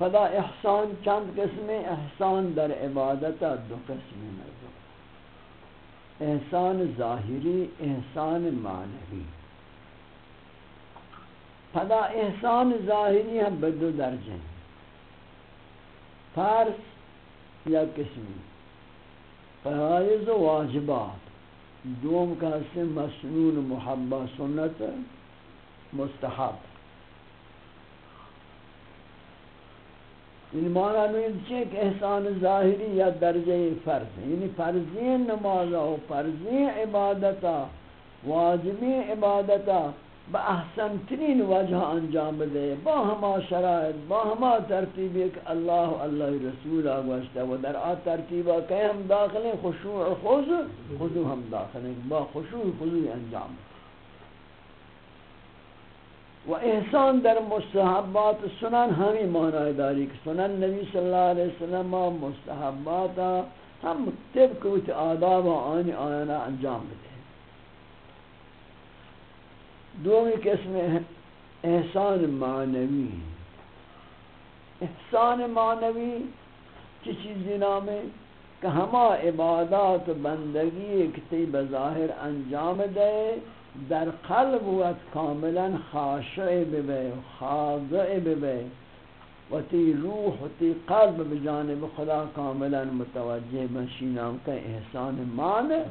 فدا احسان چند قسم احسان در عبادت دو قسم نظر احسان ظاہری احسان معنوی فدا احسان ظاہری ہم بدو درجے فرض یا قسمی فرائض و واجبات دوم کا سے مسنون محبہ سنت مستحب. یعنی معنی میں چیک کہ احسان ظاہری یا درجہ فرض. یعنی فرضی نمازہ و فرضی عبادتہ واجبی عبادتہ با احسن ترین وجہ انجام دے، با ہما شرائط، با ہما ترتیب ایک اللہ اللہ رسول آگوشتا و در آ ترتیبہ کہ ہم داخلیں خشوع خوض خضو ہم داخلیں، با خشوع خضو انجام۔ و احسان در مستحبات سنن ہمیں معنی داری کہ سنن نبی صلی اللہ علیہ وسلم مستحبات ہم طبق و آداب آنی آنا انجام دے۔ دومی قسم احسان معنوی احسان معنوی چی چیزی نامے کہ ہما عبادات بندگی کتی بظاہر انجام دے، در قلب وقت کاملا خاشع ببے، خاضع ببے و تی روح و تی قلب بجانب خدا کاملا متوجہ بشینام کا احسان معنی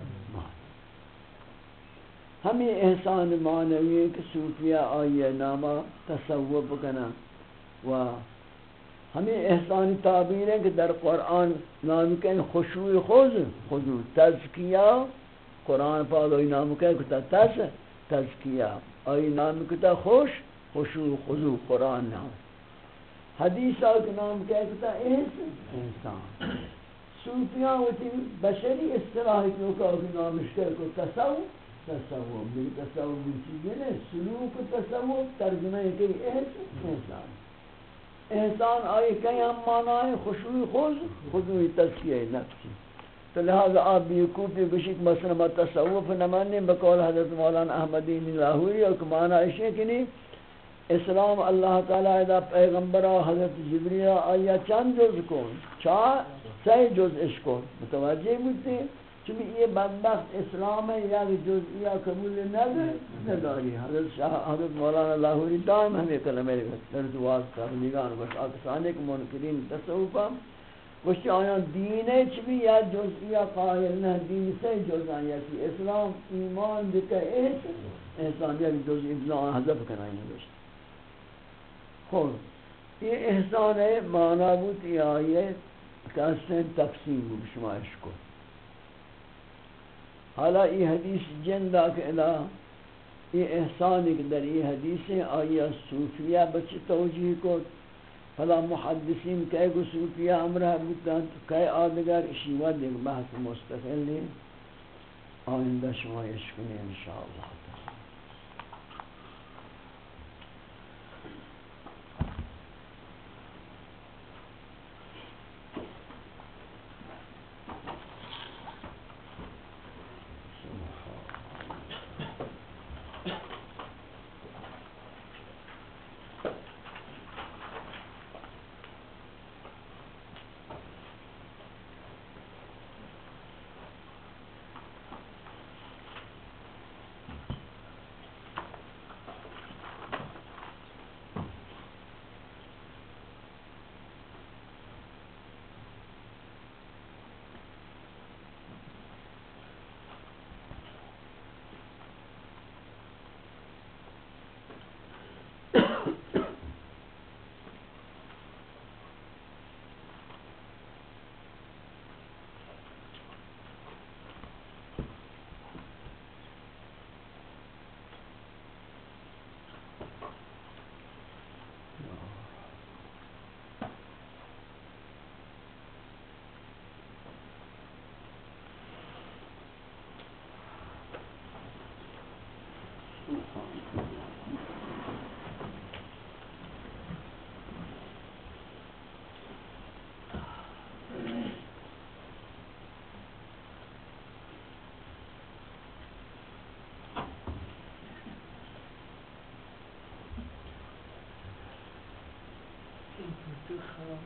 ہمیں احسان معنوی کہ صوفیہ آئیے، نامہ تصوب کنا و ہمیں احسان تعبیر ہے کہ در قرآن نام کہیں خشوع خوز خضو تذکیہ قرآن پاک آئی نام کہیں کتا تز تذکیہ آئی نام کتا خوش خشوع خضو قرآن نام۔ حدیث آئی نام کہیں کتا احسان۔ صوفیہ ہوتی بشری اصطلاحی کیونکہ آئی نامشکر کو تصوب تصوف بھی تصوف بھی چیزیں نہیں، سلوک تصوف ترجمہ ہے کہ احسان۔ احسان آئی کئی ہم معنی خوشوی خوز خودوی تذکیہ نفسی تو لہذا آپ بھی کوپی بشک مثلا تصوف نمانے بقول حضرت مولانا احمدین لاہوری، اور کمانا عشق کہ نہیں، اسلام اللہ تعالی ادا پیغمبرہ حضرت جبریہ آیا چند جز کن چار سی جز عشق متوجہ بودتے ہیں؟ چمی یہ بدبخت اسلام ہے یا جزئیہ قبول نداری حضرت شاہ حضرت مولانا لاہوری دائم ہمیں کلمہ در دواز تبلیغان بس آکسانے کے منکرین تصوفا وشتی آیا دین چمی یا جزئیہ قائل نہ دین سے جزان یا کی اسلام ایمان دکا احسان یا جزئی ابزان حضب کنائیں بشتی خود یہ احسان ہے معنی بود یہ آئیے کہ اس سے تقسیم بشمائش کو حالا یہ حدیث جندہ کہ الہ یہ احسان ایک در یہ حدیثیں آیا صوفیہ بچ توجیہ کو فلا محدثین کئے گو صوفیہ امرہ بودتان تو کئے آدگر اشیوہ دیکھ بحث مستقل لی آئندہ شما یشکنی انشاءاللہ дыхалом